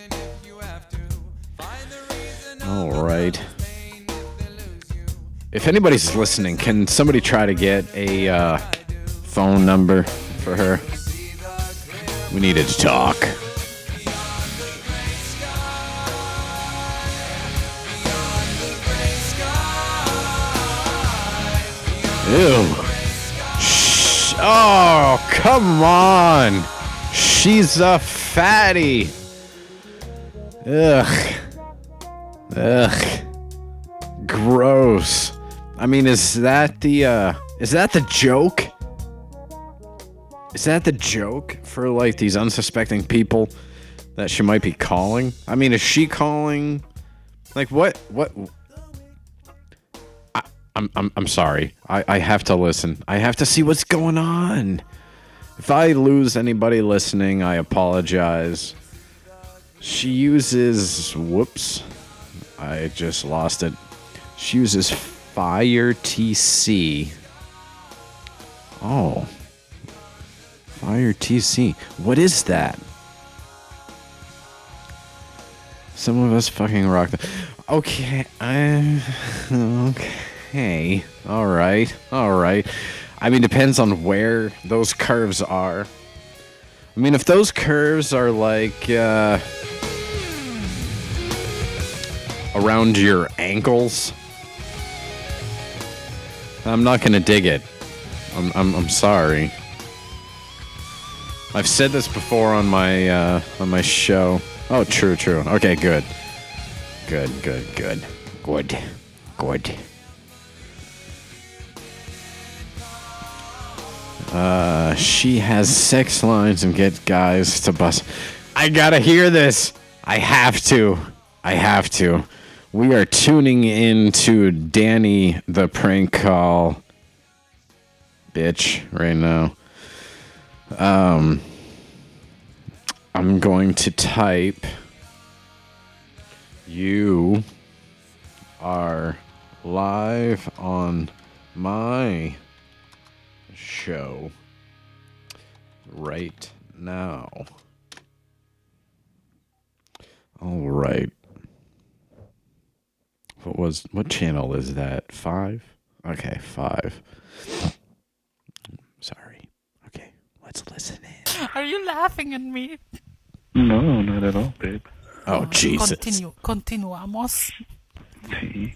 All right. If anybody's listening, can somebody try to get a uh, phone number for her? We needed to talk. Ew. Shh. Oh, come on. She's a fatty. Ugh. Ugh. Gross. I mean, is that the uh is that the joke? Is that the joke for like these unsuspecting people that she might be calling? I mean, is she calling like what what I, I'm, I'm I'm sorry. I, I have to listen. I have to see what's going on. If I lose anybody listening, I apologize. She uses whoops. I just lost it. She uses Fire TC. Oh. Fire TC. What is that? Some of us fucking rock the. Okay. I. Okay. All right. All right. I mean, depends on where those curves are. I mean, if those curves are like uh, around your ankles, I'm not gonna dig it. I'm, I'm, I'm sorry. I've said this before on my uh, on my show. Oh, true, true. Okay, good, good, good, good, good, good. Uh, she has sex lines and get guys to bust. I gotta hear this. I have to. I have to. We are tuning into Danny the prank call bitch right now. Um, I'm going to type. You are live on my show right now. All right. What was what channel is that? 5? Okay, 5. Sorry. Okay, let's listen in. Are you laughing at me? No, not at all, babe. Oh, uh, Jesus. Continu continuamos. Sí,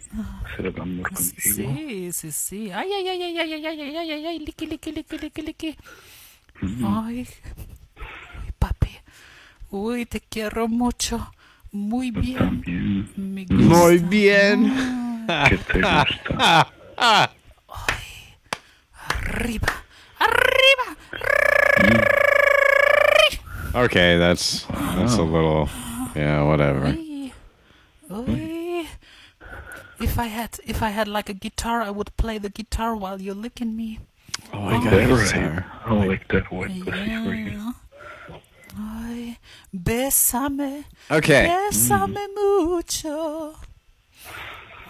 celebramos contigo. Sí, sí, sí. Ay, ay, ay, ay, ay, ay, ay, ay, ay, ay, ay, liqui, liqui, liqui, liqui, liqui. Mm. Ay, Uy, papi. Uy, te quiero mucho. Muy bien. Me Muy gusta. bien. Ah. ¿Qué te gusta? Arriba. Arriba. Okay, that's that's a little yeah, whatever. Ay. Uy. If I had if I had like a guitar, I would play the guitar while you're licking me. Oh, I got a that guitar. right? I'll lick that wet pussy for you. Yeah. Ay, bésame. Okay. Bésame mucho.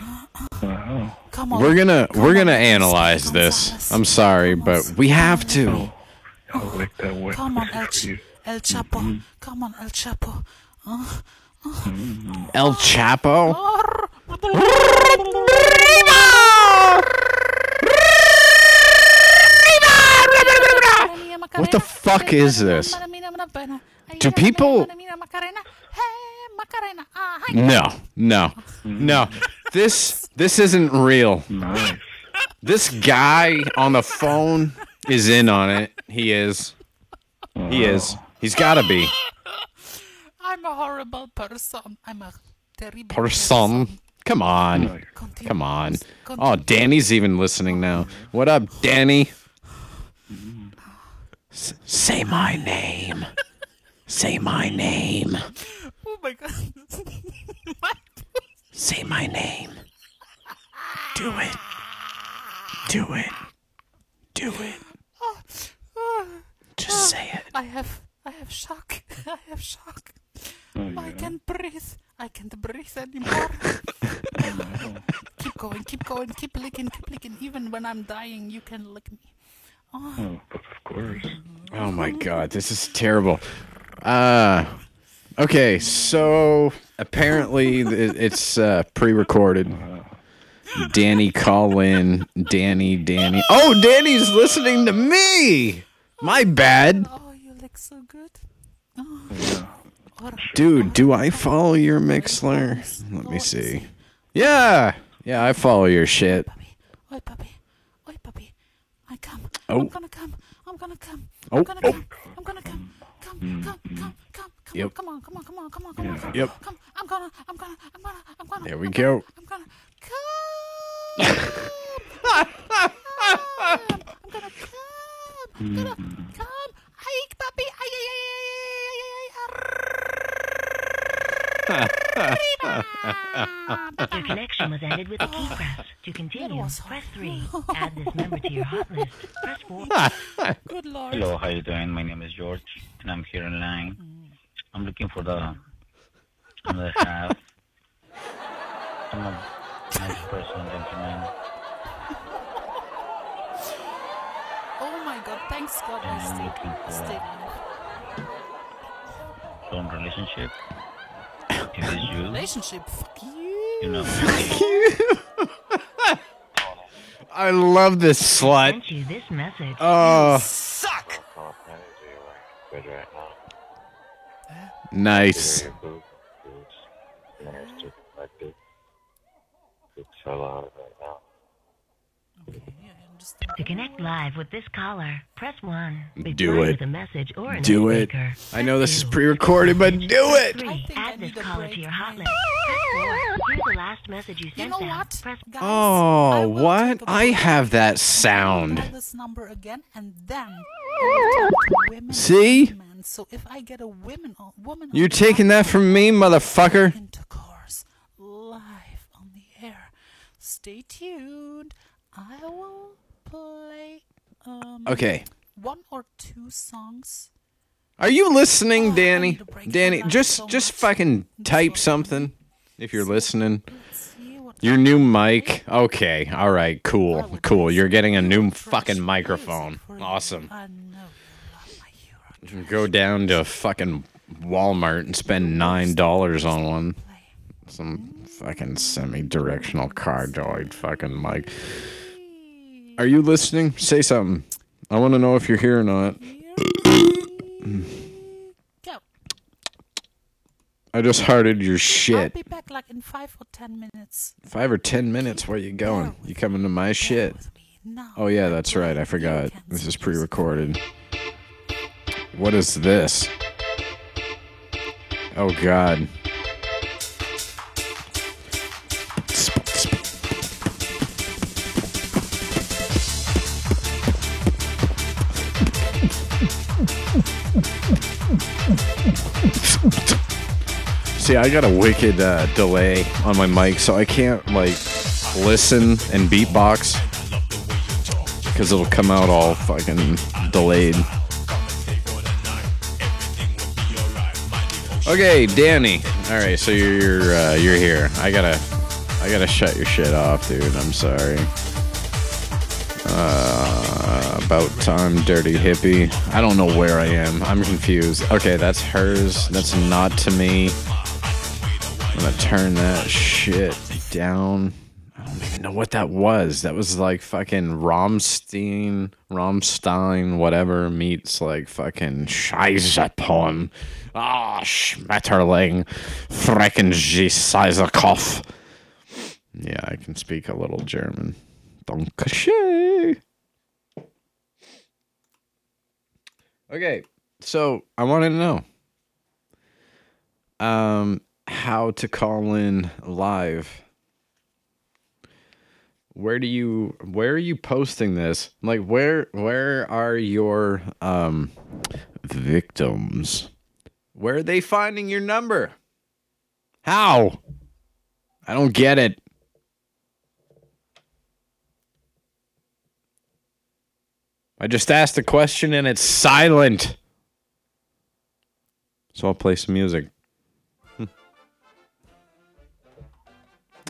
Wow. Come on. We're gonna Come we're on, gonna analyze Gonzalez. this. I'm sorry, but we have to. I'll lick that wet Come on, El, pussy Ch- El Chapo. Come on, El Chapo. Uh, El Chapo. What the fuck is this? Do people? No, no, mm-hmm. no. This this isn't real. Nice. This guy on the phone is in on it. He is. He is. He's got to be. I'm a horrible person. I'm a terrible Person. Come on. Come on. Oh, Danny's even listening now. What up, Danny? Mm-hmm. S- say my name. Say my name. Oh my god. Say my name. Do it. Do it. Do it. Just say it. I have I have shock. I have shock. Oh, I can't breathe. I can't breathe anymore. keep going, keep going, keep licking, keep licking. Even when I'm dying, you can lick me. Oh, Oh, of course. Oh my god, this is terrible. Uh okay, so apparently it- it's uh, pre-recorded. Danny call in, Danny, Danny. Oh, Danny's listening to me. My bad. oh, you look so good. Dude, do I follow your Mixlr? Let me see. Yeah. Yeah, I follow your shit. Oi, puppy. Oi, puppy. Oh. Oh. Come. Oh. I'm gonna come. I'm gonna come. Oh, I'm gonna oh. come. I'm gonna come. Come, come, come, come, come. Yep. Come on, come on, come on, come on, come on. Come, Yep. Come. I'm gonna, I'm gonna, I'm gonna, I'm gonna. There we go. I'm gonna come. Come. Ay, papi. Hmm. Ay, ay, ay, Your connection was ended with a key press. To continue, press 3. Add this member to your hot list. Press 4. Good lord. Hello, how are you doing? My name is George, and I'm here in line. I'm looking for the another half. I'm a nice person, gentleman. Oh my god, thanks God I I'm stayed, looking for stayed some relationship. If it's you, Relationship, fuck you. you know. I love this slut. Sent you this message. Oh, suck! nice. To connect live with this caller, press 1. Do it. With a message or an Do it. maker. I know this is pre-recorded, but do it. 3. Add this caller to your hot list. Here's the last message you sent know them. what? Press Oh, what? I have that sound. This number again, and then I will talk to women See? So if I get a woman, woman, You're taking that from me, motherfucker. intercourse live on the air. Stay tuned. I will play. Um, Okay. One or two songs. Are you listening, Danny? Danny, just just fucking type something if you're listening. Your new mic. Okay. All right. Cool. Cool. You're getting a new fucking microphone. Awesome. Go down to fucking Walmart and spend nine dollars on one. Some fucking semi-directional cardioid fucking mic. Are you listening? Say something. I want to know if you're here or not. I just hearted your shit. I'll be back like in five or ten minutes. Five or ten minutes. Where you going? You coming to my shit? Oh yeah, that's right. I forgot. This is pre-recorded. What is this? Oh God. See, I got a wicked uh, delay on my mic, so I can't like listen and beatbox because it'll come out all fucking delayed. Okay, Danny. All right, so you're you're, uh, you're here. I gotta I gotta shut your shit off, dude. I'm sorry. Uh, about time, dirty hippie. I don't know where I am. I'm confused. Okay, that's hers. That's not to me. I'm gonna turn that shit down. I don't even know what that was. That was like fucking Rammstein, Rammstein, whatever meets like fucking Scheiße. Ah, Schmetterling, Freckenscheißerkopf. Yeah, I can speak a little German. Dankeschön. Okay, so I wanted to know um, how to call in live. Where do you where are you posting this? Like where where are your um victims? Where are they finding your number? How? I don't get it. I just asked a question and it's silent. So I'll play some music.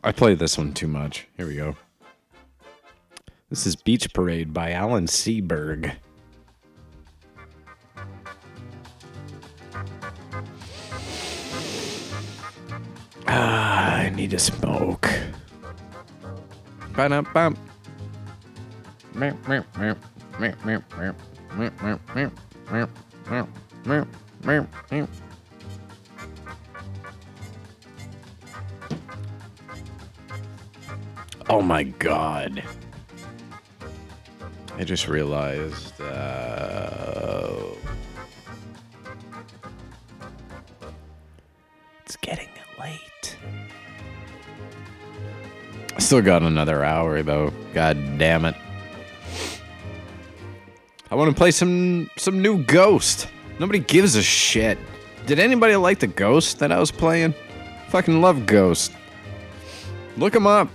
I play this one too much. Here we go. This is Beach Parade by Alan Seberg. Ah, I need to smoke. Ba-dum-bum. Meow, Oh my god. I just realized. Uh, it's getting late. I still got another hour though. God damn it. I want to play some some new Ghost. Nobody gives a shit. Did anybody like the Ghost that I was playing? Fucking love Ghost. Look him up.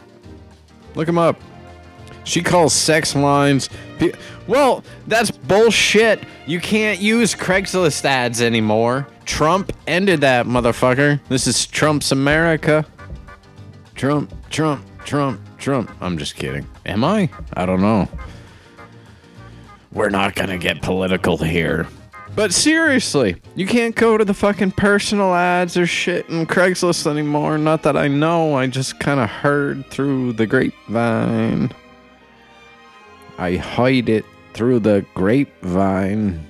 Look him up. She calls sex lines. Well, that's bullshit. You can't use Craigslist ads anymore. Trump ended that motherfucker. This is Trump's America. Trump, Trump, Trump, Trump. I'm just kidding. Am I? I don't know. We're not gonna get political here. But seriously, you can't go to the fucking personal ads or shit in Craigslist anymore. Not that I know, I just kind of heard through the grapevine. I hide it through the grapevine.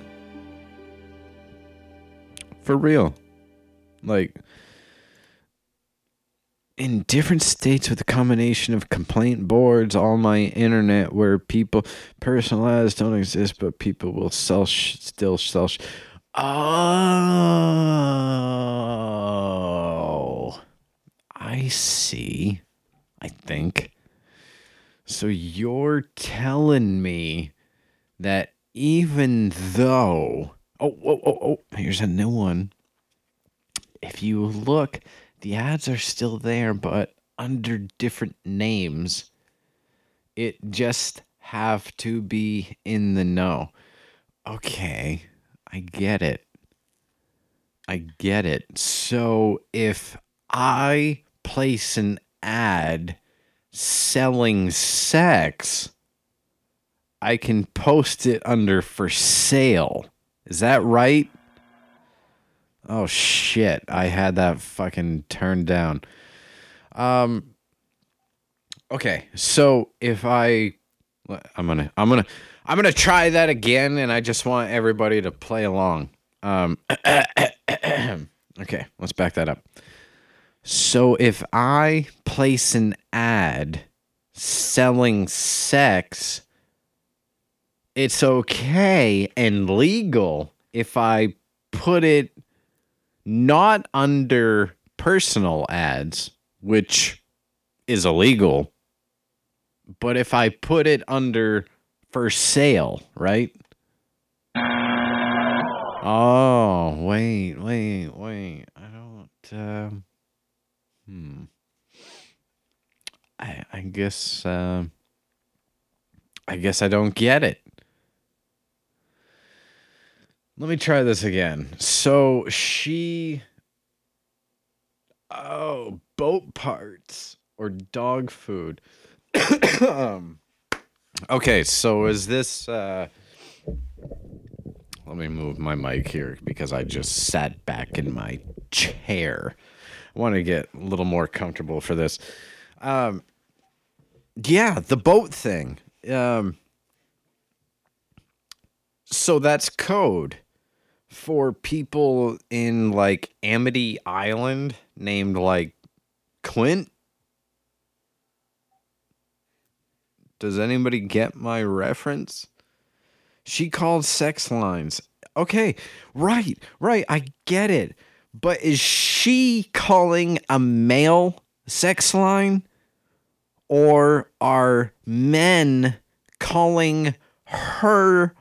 For real. Like, in different states with a combination of complaint boards, all my internet where people personal ads don't exist, but people will sell sh- still sell. Sh- oh, I see. I think. So you're telling me that even though oh oh oh oh here's a new one. If you look, the ads are still there, but under different names. It just have to be in the know. Okay, I get it. I get it. So if I place an ad selling sex, I can post it under for sale. Is that right? Oh shit, I had that fucking turned down. Um Okay, so if I I'm going to I'm going to I'm going to try that again and I just want everybody to play along. Um Okay, let's back that up. So if I place an ad selling sex, it's okay and legal if I put it not under personal ads, which is illegal, but if I put it under for sale, right? Oh, wait, wait, wait. I don't um hmm. I I guess um I guess I don't get it. Let me try this again. So she Oh, boat parts or dog food. um, okay, so is this uh let me move my mic here because I just sat back in my chair. I want to get a little more comfortable for this. Um yeah, the boat thing. Um so that's code for people in like Amity Island named like Quint. Does anybody get my reference? She called sex lines. Okay, right, right, I get it. But is she calling a male sex line? Or are men calling her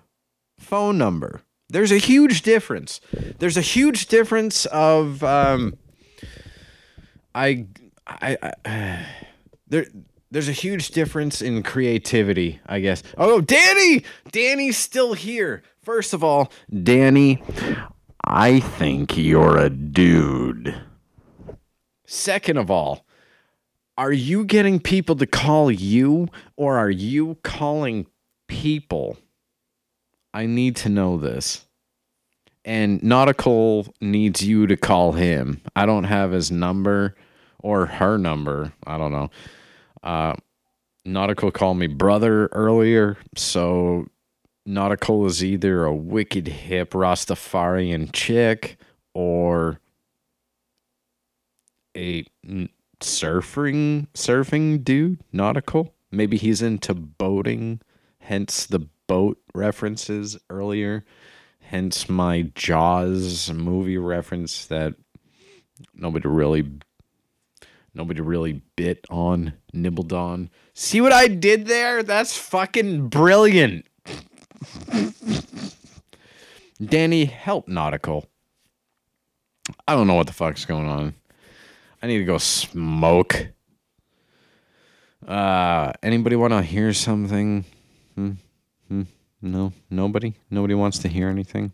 phone number? There's a huge difference. There's a huge difference of um I I, I there there's a huge difference in creativity, I guess. Oh, Danny! Danny's still here. First of all, Danny, I think you're a dude. Second of all, are you getting people to call you or are you calling people? I need to know this. And Nautical needs you to call him. I don't have his number or her number. I don't know. Uh, Nautical called me brother earlier, so Nautical is either a wicked hip Rastafarian chick or a surfing surfing dude. Nautical. Maybe he's into boating, hence the boat references earlier, hence my Jaws movie reference that nobody really nobody really bit on, nibbled on. See what I did there? That's fucking brilliant. Danny, help nautical. I don't know what the fuck's going on. I need to go smoke. Uh, anybody want to hear something? Hmm? Hmm? No, nobody. Nobody wants to hear anything.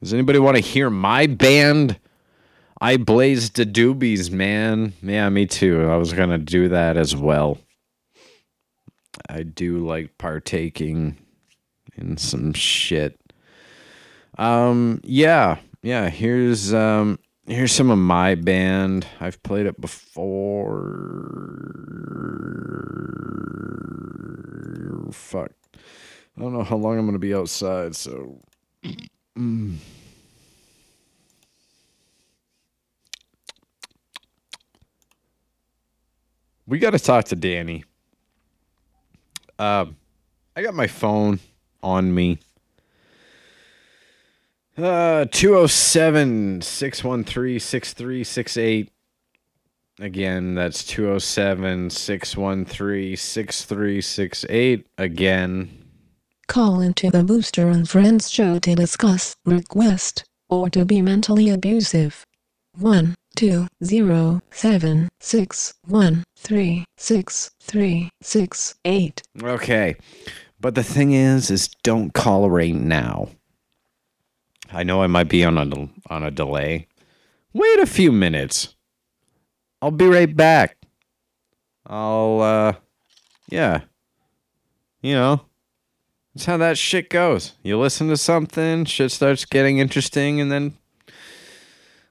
Does anybody want to hear my band? I blazed the doobies, man. Yeah, me too. I was gonna do that as well. I do like partaking in some shit. Um, yeah, yeah. Here's um, here's some of my band. I've played it before. Fuck. I don't know how long I'm gonna be outside, so. Mm. We got to talk to Danny. Um, I got my phone on me. Uh, 207 613 6368. Again, that's 207 613 6368. Again, Call into the Booster and Friends show to discuss, request, or to be mentally abusive. 1 2 0 7 6 1 3 6 3 6 8. Okay. But the thing is, is don't call right now. I know I might be on a on a delay. Wait a few minutes. I'll be right back. I'll uh yeah. You know. That's how that shit goes. You listen to something, shit starts getting interesting and then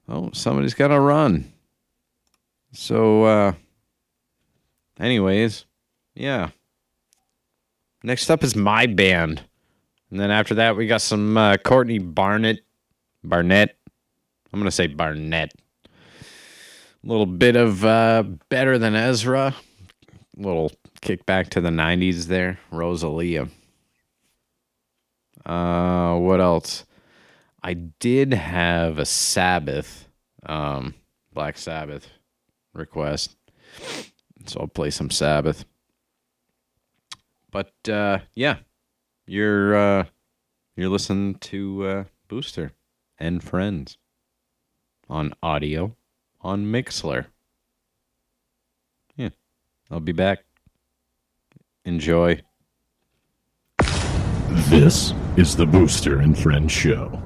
oh, somebody's got to run. So uh anyways, yeah. Next up is my band. And then after that, we got some uh, Courtney Barnett. Barnett. I'm going to say Barnett. A little bit of uh, Better Than Ezra. A little kick back to the 90s there. Rosalia. Uh, what else? I did have a Sabbath, um, Black Sabbath request. So I'll play some Sabbath. But uh, yeah, you're uh, you're listening to uh, Booster and Friends on audio on Mixlr. Yeah, I'll be back. Enjoy. This is the Booster and Friends Show.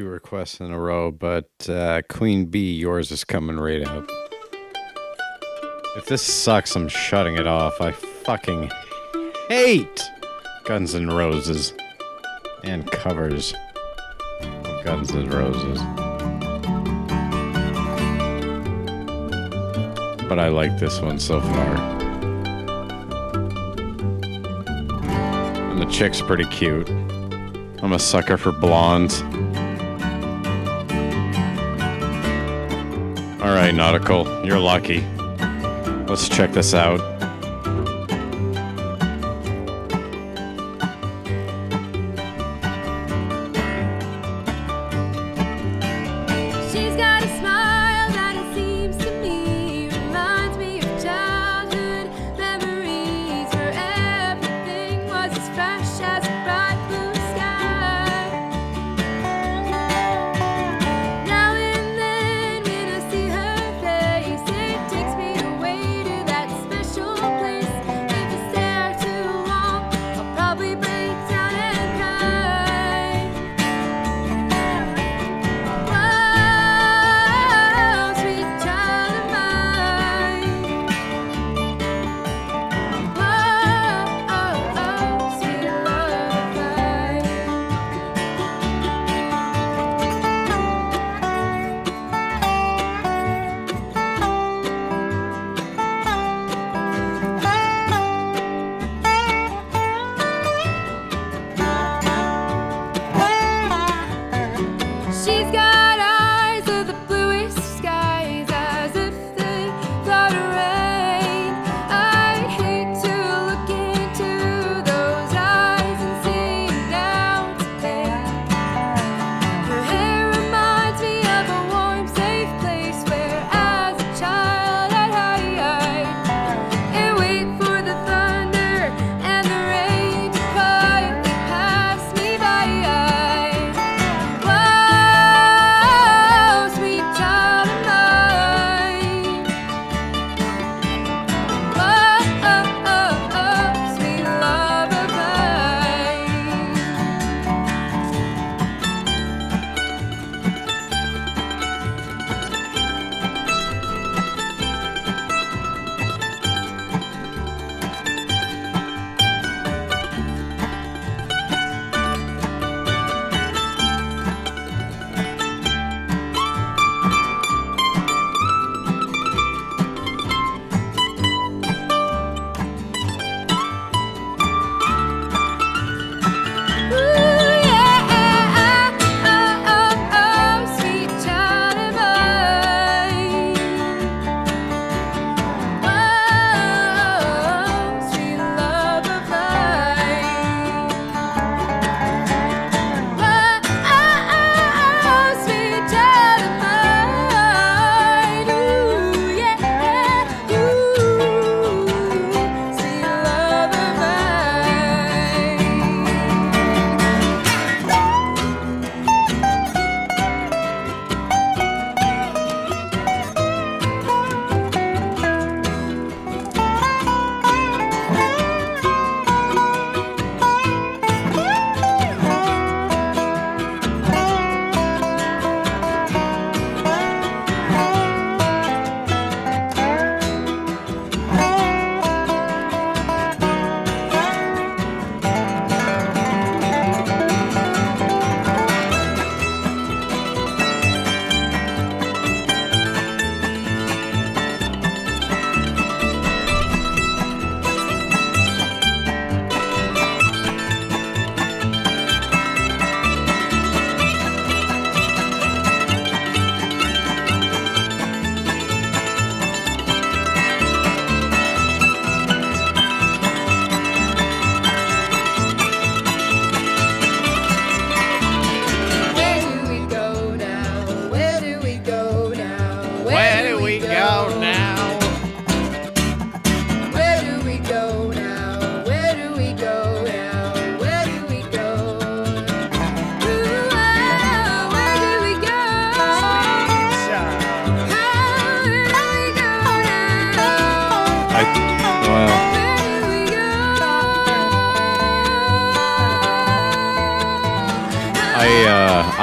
Two requests in a row, but uh, Queen Bee, yours is coming right up. If this sucks, I'm shutting it off. I fucking hate Guns N' Roses and covers of Guns N' Roses. But I like this one so far. And the chick's pretty cute. I'm a sucker for blondes. Nautical, you're lucky. Let's check this out.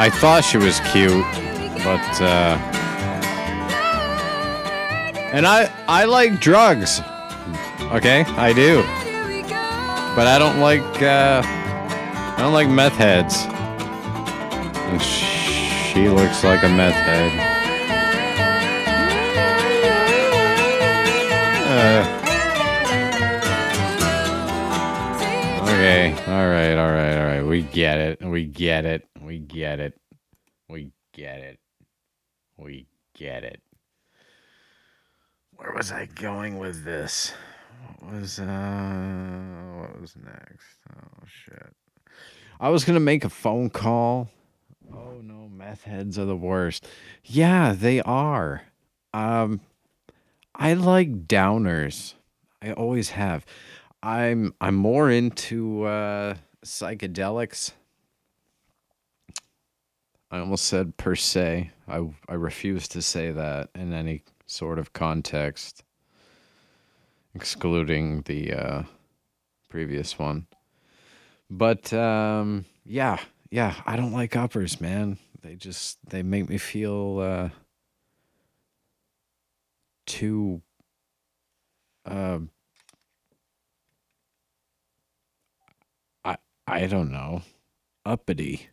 I thought she was cute, but uh, and I I like drugs. Okay, I do, but I don't like uh, I don't like meth heads. And she looks like a meth head. Uh, Okay. All right. All right. All right. We get it. We get it. Get it. We get it. We get it. Where was I going with this? What was uh what was next? Oh shit. I was gonna make a phone call. Oh no, meth heads are the worst. Yeah, they are. Um I like downers. I always have. I'm I'm more into uh psychedelics. I almost said per se. I I refuse to say that in any sort of context excluding the uh previous one. But um yeah, yeah, I don't like uppers, man. They just they make me feel uh too uh I I don't know. Uppity.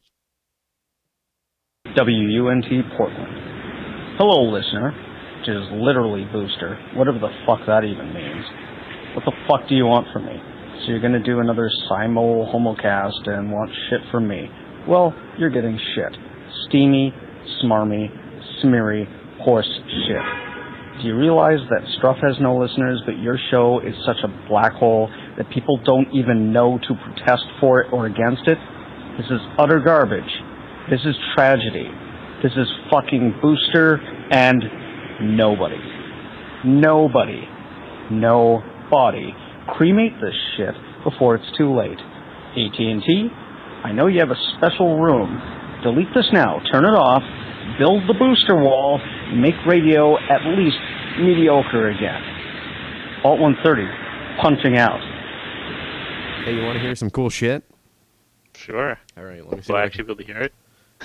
WUNT Portland. Hello, listener, which is literally booster, whatever the fuck that even means. What the fuck do you want from me? So you're gonna do another Simo homocast and want shit from me? Well, you're getting shit. Steamy, smarmy, smeary, horse shit. Do you realize that Struff has no listeners, but your show is such a black hole that people don't even know to protest for it or against it? This is utter garbage. This is tragedy. This is fucking Booster and nobody. Nobody. Nobody. Cremate this shit before it's too late. AT&T, I know you have a special room. Delete this now. Turn it off. Build the booster wall. Make radio at least mediocre again. Alt 130, punching out. Hey, you want to hear some cool shit? Sure. All right, let me see. Will I I actually be able to hear it?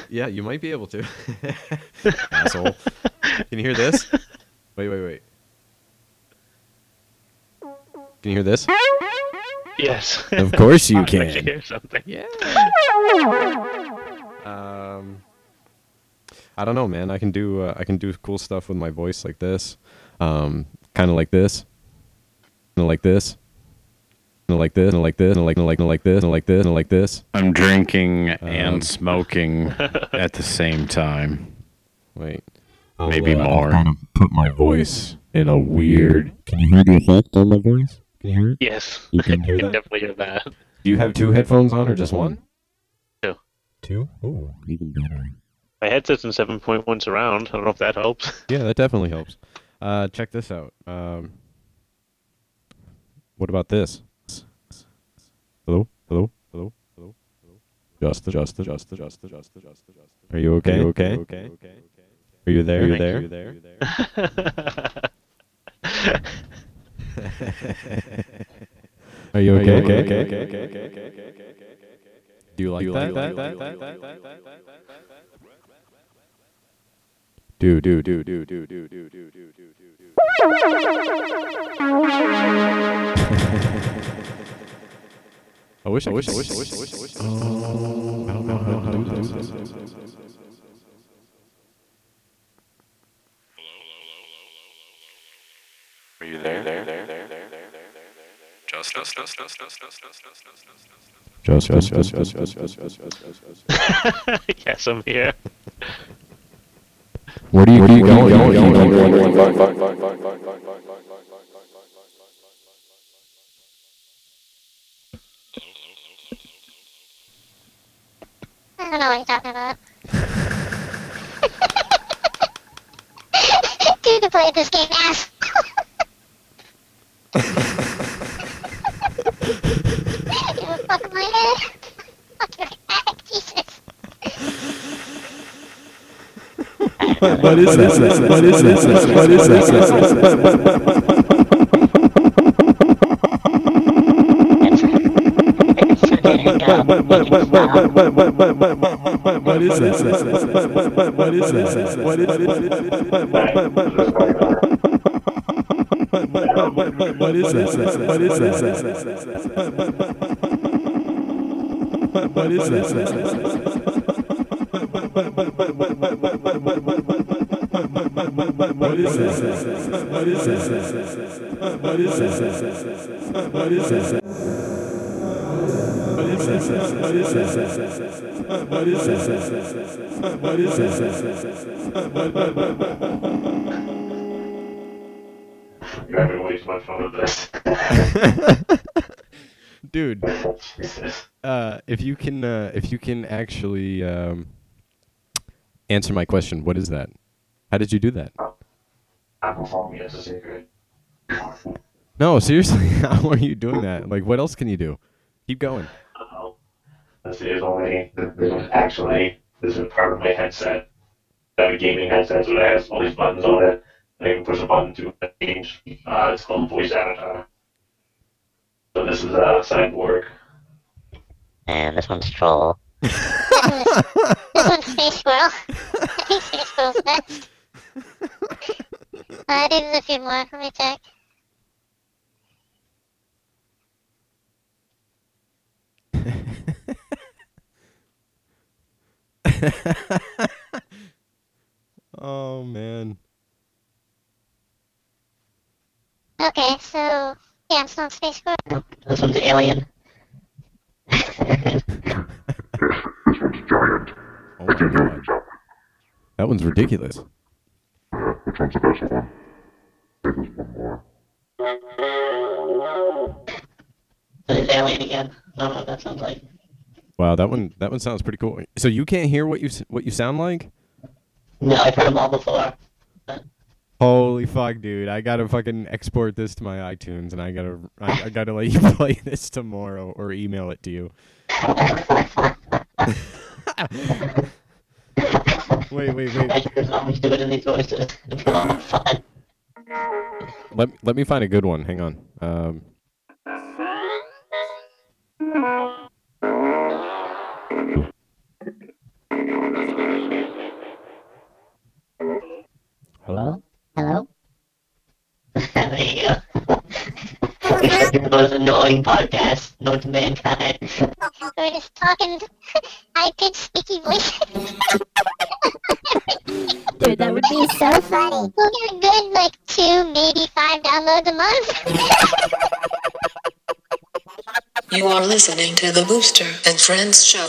Yeah, you might be able to. Asshole. Can you hear this? Wait, wait, wait. Can you hear this? Yes. Of course you I can. can hear something. Yeah. Um, I don't know, man. I can do uh, I can do cool stuff with my voice like this, um, kind of like this, kind of like this, kind of like this, like this, like like like this, like this, like this. I'm drinking Um, and smoking at the same time. Wait, I'll, maybe uh, I'll more. kind of put my voice in a weird. Can you hear the effect on my voice? Can you hear it? Yes. You can I hear can that? definitely hear that. Do you have two headphones on or just one? Two. Two? Oh, even better. My headset's in 7.1 surround. I don't know if that helps. Yeah, that definitely helps. Uh, check this out. Um, what about this? Hello, hello, hello, hello, hello. Justin, Justin, Justin, Justin, Justin, Justin, Justin. Are you okay? Are you okay? Okay. Are you there? Are you there? Are you there? Are you okay? Okay. Okay. Okay. Okay. Okay. Okay. Okay. Do you like that? Do do do do do do do do do do do. I wish I wish I wish I wish I wish I wish. Oh, I don't know how to do this. Are you there? There, there, there, there, there, there, Just, just, just, just, just, just, just, just, just, Just just just just just just just just just. yes, I'm here. Where do you where do you go? going? I don't know what you're talking about. Dude, to play this game, ass. you fuck my head. Fuck your head, Jesus. What is that? What is that? What is that? What is that? What what what what what what what what what what what what is that? What is that? What is what is that? What is that? What is that? What is that? What is that? What is that? What is that? What is that? You're having way too much fun with this. Dude, uh, if you can, uh, if you can actually um, answer my question, what is that? How did you do that? I'm performing as a secret. No, seriously, how are you doing that? Like, what else can you do? Keep going. Uh-oh. This is only, this is actually, this is part of my headset. I have a gaming headset, so it has all these buttons on it. I can push a button to change. Uh, it's called Voice Avatar. So this is a cyborg. And this one's Troll. this one's Space Squirrel. I think Space Squirrel's next. Uh, there's a few more. Let me check. oh man. Okay, so yeah, I'm still on Space Squirrel. This one's Alien. Oh my god. That one's ridiculous. Which one's the best one? I think there's one more. It's Alien again. I don't know what that sounds like. Wow, that one that one sounds pretty cool. So you can't hear what you what you sound like? No, I've heard them all before. Holy fuck, dude! I gotta fucking export this to my iTunes, and I gotta I, I gotta let you play this tomorrow or email it to you. wait, wait, wait. Actors always do it in these voices. It's a lot of fun. Let let me find a good one. Hang on. Um, annoying podcast known to mankind. We're just talking high pitched squeaky voices. Dude, that would be so funny. We'll get a good like two, maybe five downloads a month. You are listening to the Booster and Friends show.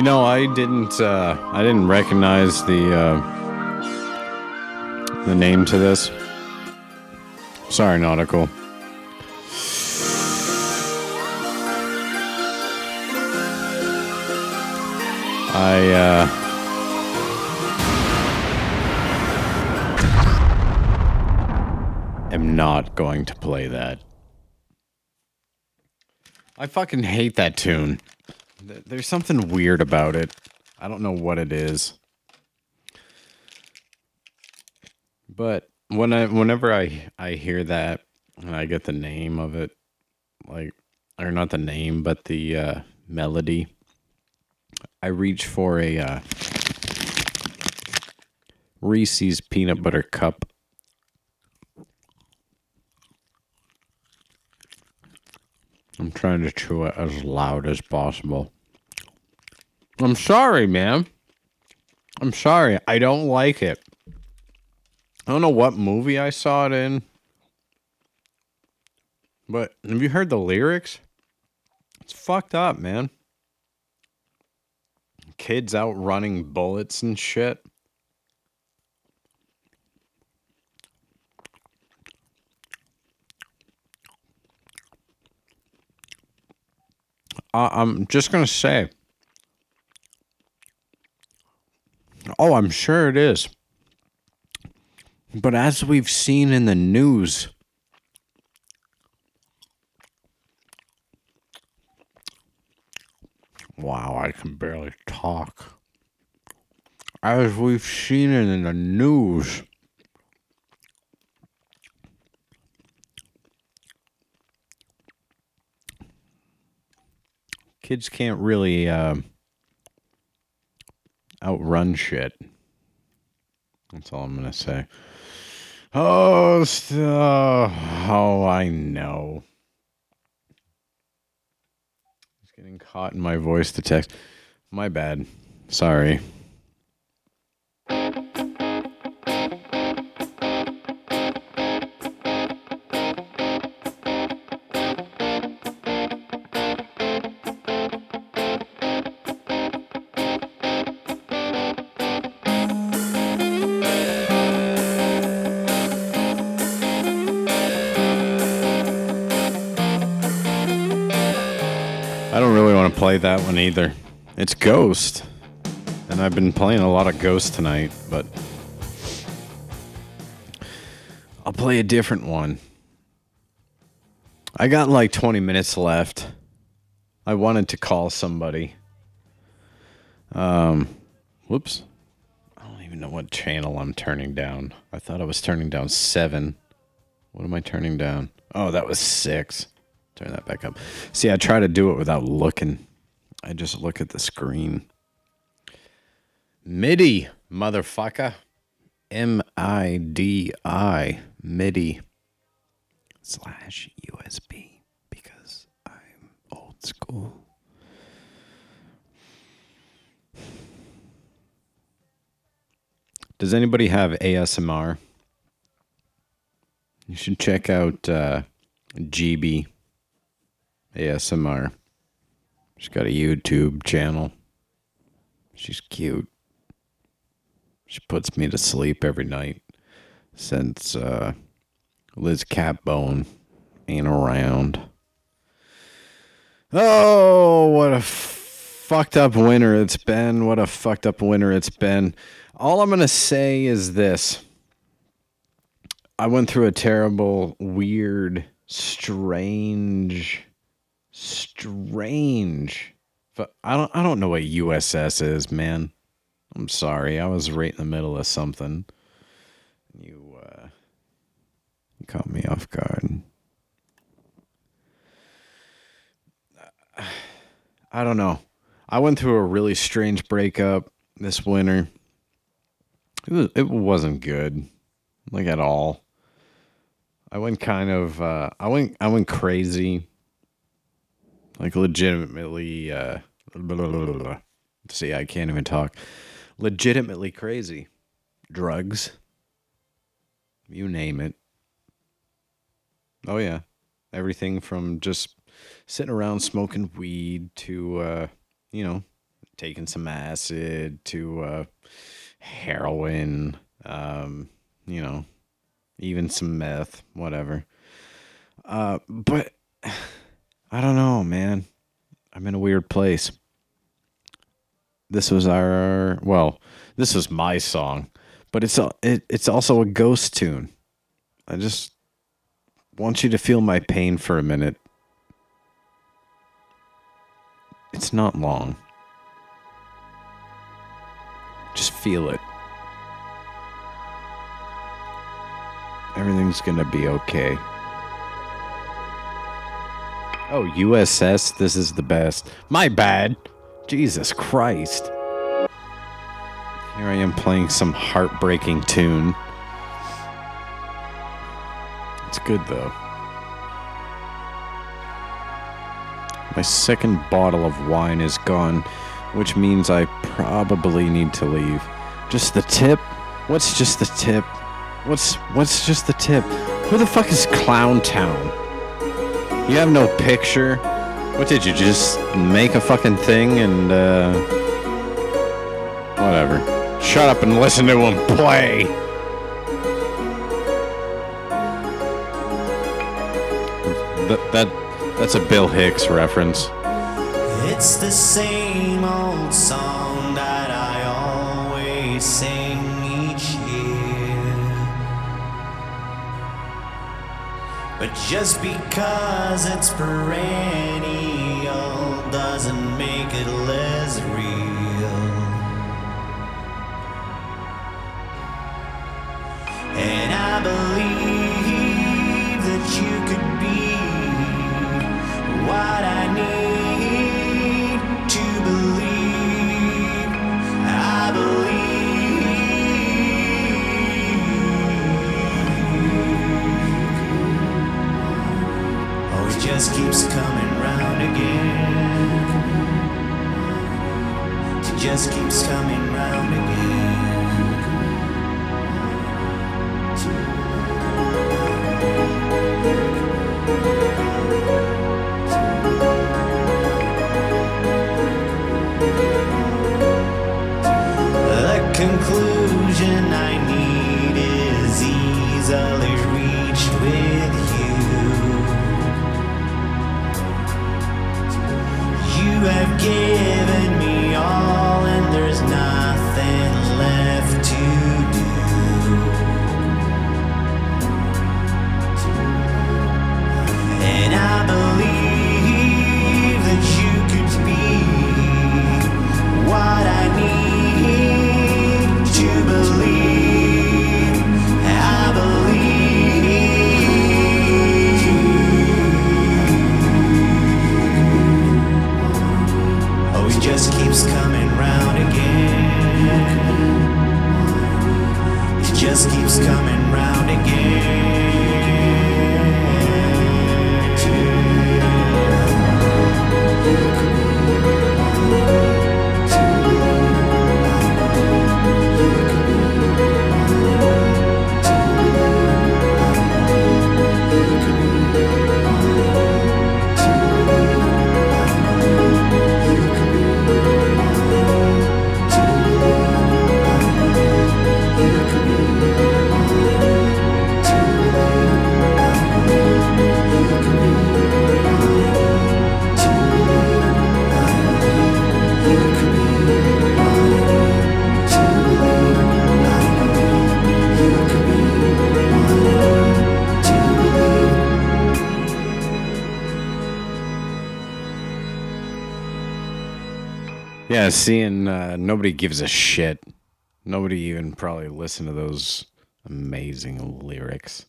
You know, I didn't. Uh, I didn't recognize the uh, the name to this. Sorry, nautical. I uh, am not going to play that. I fucking hate that tune. Th- There's something weird about it. I don't know what it is. But when I whenever I I hear that and I get the name of it, like or not the name, but the uh, melody, I reach for a uh, Reese's peanut butter cup. I'm trying to chew it as loud as possible. I'm sorry, man. I'm sorry. I don't like it. I don't know what movie I saw it in. But have you heard the lyrics? It's fucked up, man. Kids out running bullets and shit. I'm just going to say. Oh, I'm sure it is. But as we've seen in the news, wow, I can barely talk. As we've seen it in the news, kids can't really uh, outrun shit. That's all I'm gonna say. Oh, st- oh, I know. It's getting caught in my voice to text. My bad. Sorry. That one either. It's Ghost. And I've been playing a lot of Ghost tonight, but I'll play a different one. I got like 20 minutes left. I wanted to call somebody. Um, whoops. I don't even know what channel I'm turning down. I thought I was turning down seven. What am I turning down? Oh, that was six. Turn that back up. See, I try to do it without looking. I just look at the screen. MIDI, motherfucker. M I D I, MIDI slash USB because I'm old school. Does anybody have ASMR? You should check out uh, Gibi ASMR. She's got a YouTube channel. She's cute. She puts me to sleep every night since uh, Liz Catbone ain't around. Oh, what a fucked up winter it's been. What a fucked up winter it's been. All I'm going to say is this I went through a terrible, weird, strange, strange. But I don't I don't know what USS is, man. I'm sorry. I was right in the middle of something. You uh you caught me off guard. I don't know. I went through a really strange breakup this winter. It was, it wasn't good, like at all. I went kind of uh, I went I went crazy, like legitimately. Uh, blah, blah, blah. See, I can't even talk. Legitimately crazy, drugs. You name it. Oh yeah, everything from just sitting around smoking weed to uh, you know taking some acid to uh, heroin, um, you know, even some meth, whatever. Uh, but I don't know, man. I'm in a weird place. This was our well, this was my song, but it's a, it, it's also a ghost tune. I just want you to feel my pain for a minute. It's not long. Just feel it. Everything's gonna be okay. Oh, USS, this is the best. My bad. Jesus Christ. Here I am playing some heartbreaking tune. It's good though. My second bottle of wine is gone, which means I probably need to leave. Just the tip? What's just the tip? What's what's just the tip? Who the fuck is Clown Town? You have no picture? What did you just make a fucking thing and uh whatever. Shut up and listen to him play. That, that that's a Bill Hicks reference. It's the same old song that I always sing But just because it's perennial doesn't make it less real. Yeah, seeing uh, nobody gives a shit. Nobody even probably listened to those amazing lyrics.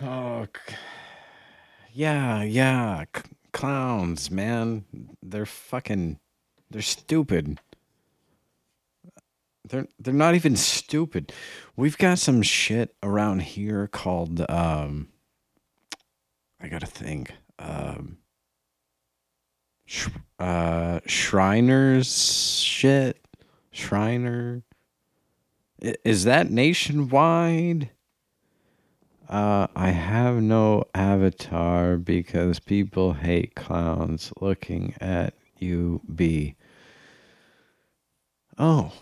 Oh, yeah, yeah, c- clowns, man. They're fucking, they're stupid. They're they're not even stupid. We've got some shit around here called um. I gotta think. Um. Uh, Shriners shit. Shriner. Is that nationwide? Uh, I have no avatar because people hate clowns looking at you B. Oh,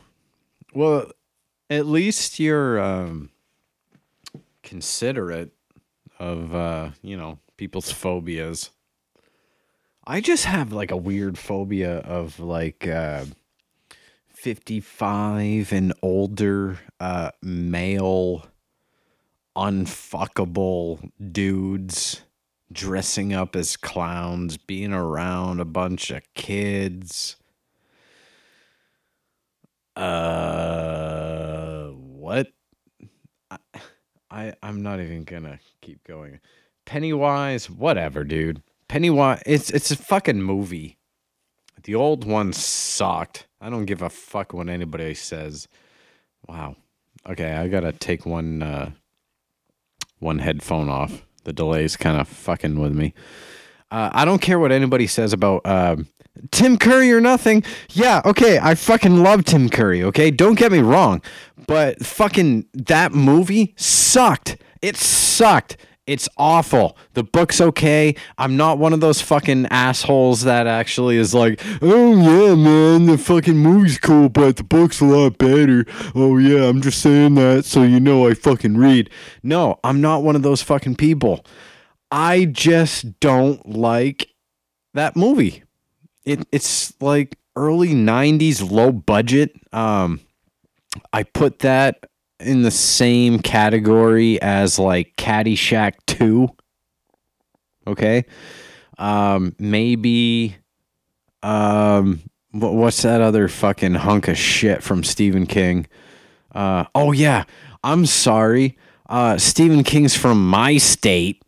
well, at least you're um, considerate of uh, you know people's phobias. I just have like a weird phobia of like uh, fifty-five and older uh, male unfuckable dudes dressing up as clowns, being around a bunch of kids. Uh, what? I, I I'm not even gonna keep going. Pennywise, whatever, dude. Pennywise, it's it's a fucking movie. The old one sucked. I don't give a fuck what anybody says. Wow. Okay, I gotta take one uh, one headphone off. The delay's kind of fucking with me. Uh, I don't care what anybody says about um, Tim Curry or nothing. Yeah, okay, I fucking love Tim Curry, okay? Don't get me wrong. But fucking that movie sucked. It sucked. It's awful. The book's okay. I'm not one of those fucking assholes that actually is like, oh yeah, man, the fucking movie's cool, but the book's a lot better. Oh yeah, I'm just saying that so you know I fucking read. No, I'm not one of those fucking people. I just don't like that movie. It it's like early 90s low budget. Um I put that in the same category as like Caddyshack 2. Okay? Um maybe um what, what's that other fucking hunk of shit from Stephen King? Uh oh yeah, I'm sorry. Uh Stephen King's from my state.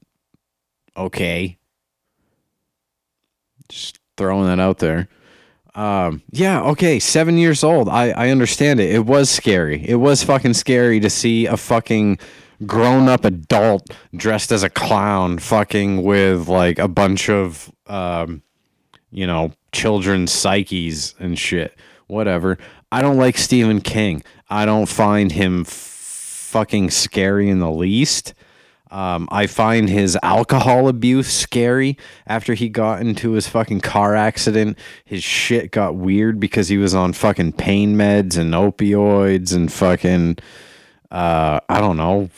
Okay. Just throwing that out there. Um, yeah, okay, seven years old. I, I understand it. It was scary. It was fucking scary to see a fucking grown up adult dressed as a clown fucking with like a bunch of um, you know, children's psyches and shit. Whatever. I don't like Stephen King. I don't find him f- fucking scary in the least. Um, I find his alcohol abuse scary. After he got into his fucking car accident, his shit got weird because he was on fucking pain meds and opioids and fucking uh, I don't know.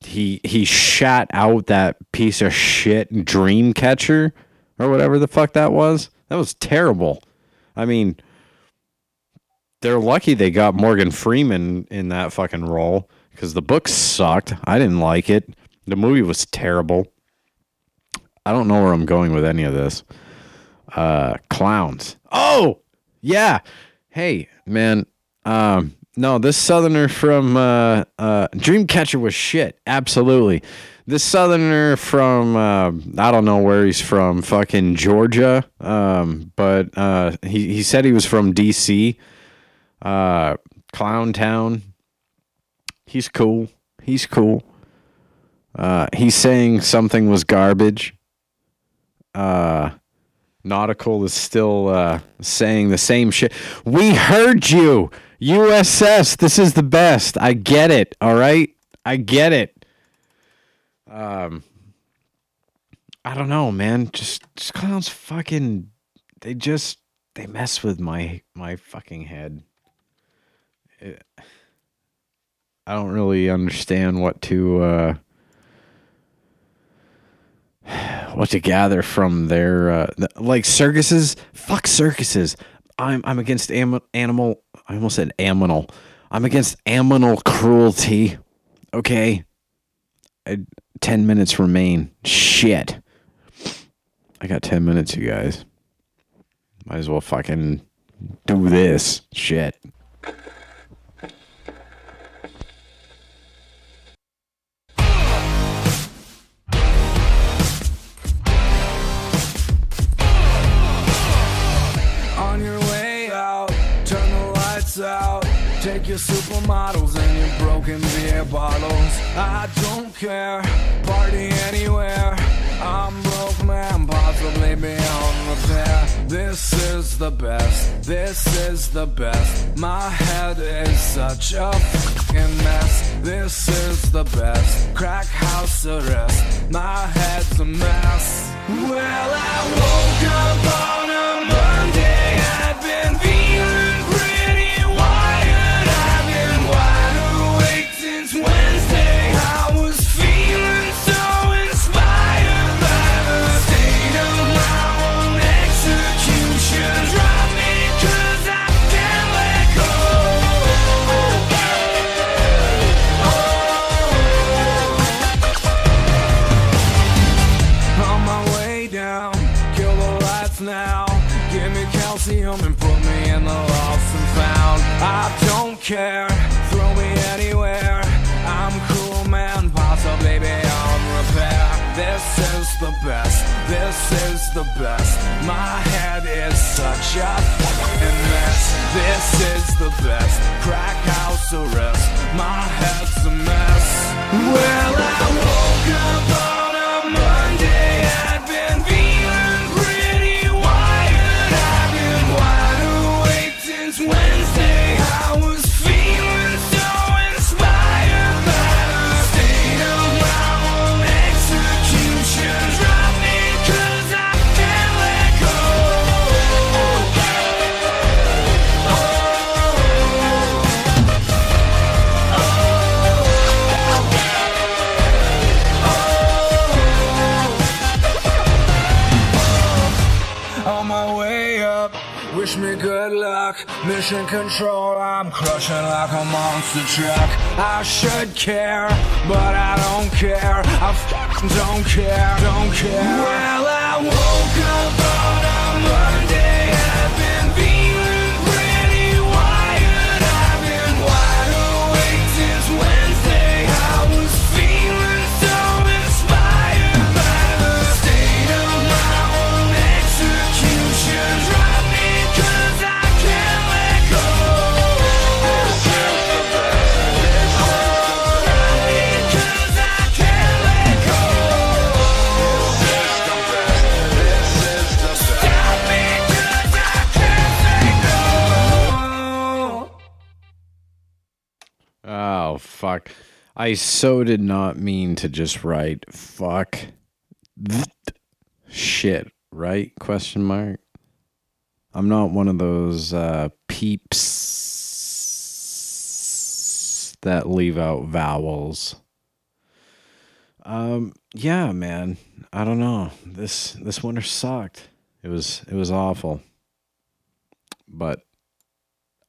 He he shot out that piece of shit Dreamcatcher or whatever the fuck that was. That was terrible. I mean, they're lucky they got Morgan Freeman in that fucking role because the book sucked. I didn't like it. The movie was terrible. I don't know where I'm going with any of this. Uh, clowns. Oh, yeah. Hey, man. Um, no, this southerner from uh, uh, Dreamcatcher was shit. Absolutely. This southerner from uh, I don't know where he's from, fucking Georgia. Um, but uh, he he said he was from D.C. Uh, Clown Town. He's cool. He's cool. Uh, he's saying something was garbage. Uh, Nautical is still uh, saying the same shit. We heard you, USS. This is the best. I get it. All right, I get it. Um, I don't know, man. Just, just clowns, fucking. They just they mess with my my fucking head. It, I don't really understand what to. Uh, what to gather from their uh, like circuses. Fuck circuses. I'm I'm against am- animal. I almost said aminal. I'm against animal cruelty. Okay. I, ten minutes remain. Shit. I got ten minutes, you guys. Might as well fucking do this shit. Your supermodels and your broken beer bottles. I don't care, party anywhere. I'm broke man, possibly beyond repair. This is the best, this is the best. My head is such a fucking mess. This is the best, crack house arrest. My head's a mess. Well, I woke up on a the best. My head is such a fucking mess. This is the best. Crack house arrest. My head's a mess. Well, I woke up Mission control, I'm crushing like a monster truck. I should care, but I don't care. I f- don't care, don't care. Well, I woke up fuck. I so did not mean to just write fuck shit, right? Question mark. I'm not one of those uh peeps that leave out vowels. Um yeah, man. I don't know. This this winter sucked. It was it was awful. But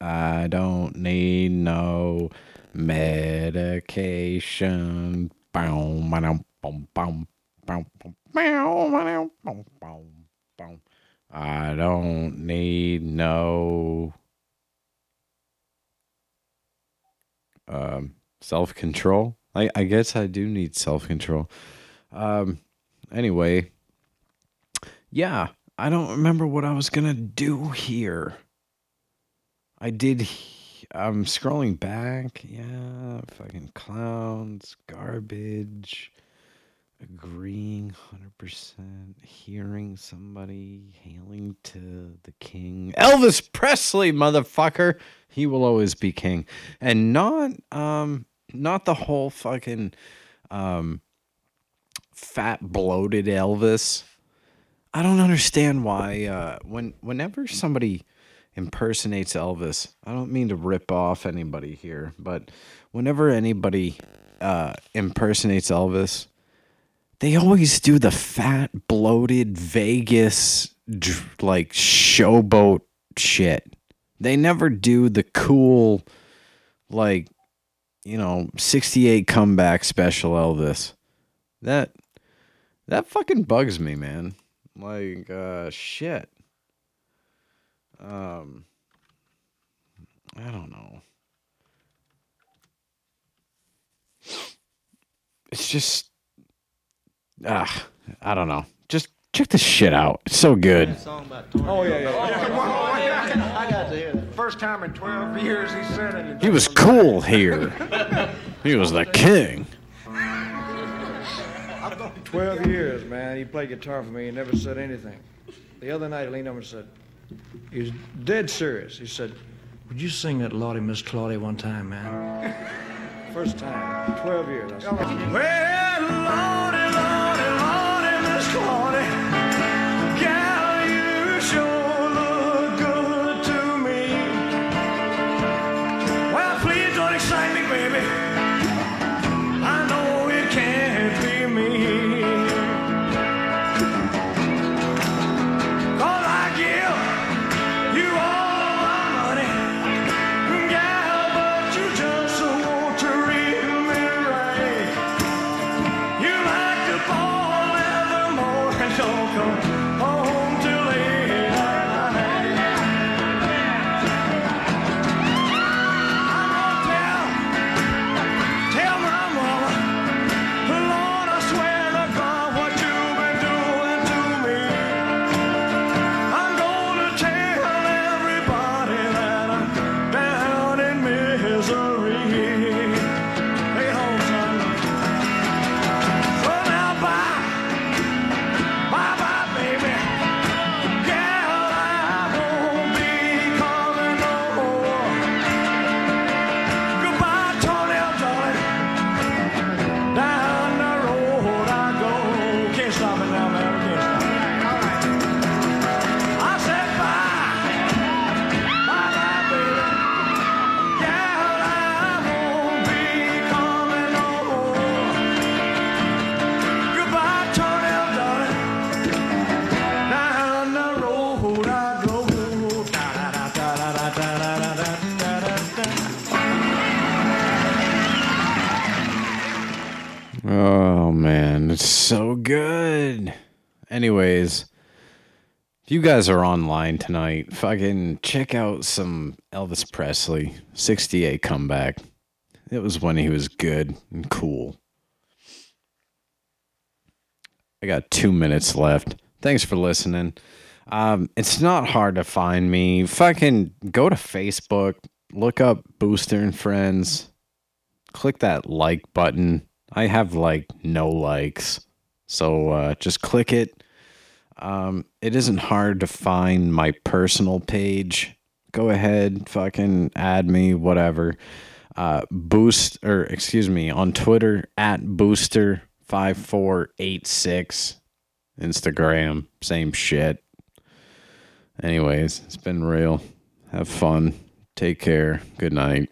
I don't need no medication. I don't need no um, self control. I, I guess I do need self control. Um, anyway, yeah, I don't remember what I was gonna do here. I did. I'm scrolling back. Yeah, fucking clowns, garbage. Agreeing 100%. Hearing somebody hailing to the king. Elvis Presley, motherfucker. He will always be king. And not um not the whole fucking um fat bloated Elvis. I don't understand why uh when whenever somebody impersonates Elvis, I don't mean to rip off anybody here, but whenever anybody uh impersonates Elvis, they always do the fat bloated Vegas like showboat shit. They never do the cool like you know 68 comeback special Elvis. That that fucking bugs me, man. Like uh shit. Um I don't know. It's just ah, I don't know. Just check this shit out. It's so good. Oh, yeah, yeah. I got to hear that. First time in 12 years he said it. He was cool here. He was the king. 12 years, man. He played guitar for me. He never said anything. The other night, he leaned over and said, he was dead serious. He said, Would you sing that Lawdy Miss Clawdy one time, man? First time. 12 years. I said, Well, Lordy, Lordy, Lordy, Miss Clawdy, so good. Anyways, if you guys are online tonight, fucking check out some Elvis Presley 68 comeback. It was when he was good and cool. I got two minutes left. Thanks for listening. Um, it's not hard to find me. Fucking go to Facebook, look up Booster and Friends, click that like button. I have like no likes. So uh, just click it. Um, it isn't hard to find my personal page. Go ahead, fucking add me, whatever. Uh, boost or excuse me on Twitter at booster five four eight six. Instagram, same shit. Anyways, it's been real. Have fun. Take care. Good night.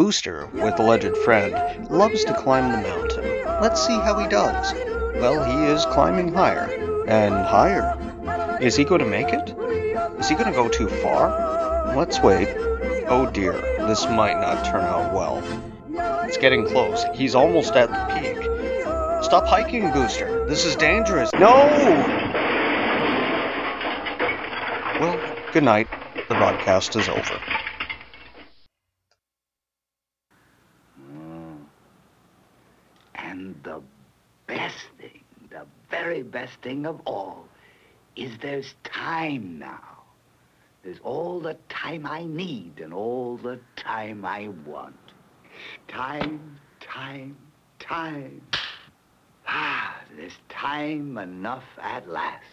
Booster, with alleged friend, loves to climb the mountain. Let's see how he does. Well, he is climbing higher and higher. Is he going to make it? Is he going to go too far? Let's wait. Oh dear, this might not turn out well. It's getting close. He's almost at the peak. Stop hiking, Booster. This is dangerous. No! Well, good night. The broadcast is over. And the best thing, the very best thing of all, is there's time now. There's all the time I need and all the time I want. Time, time, time. Ah, there's time enough at last.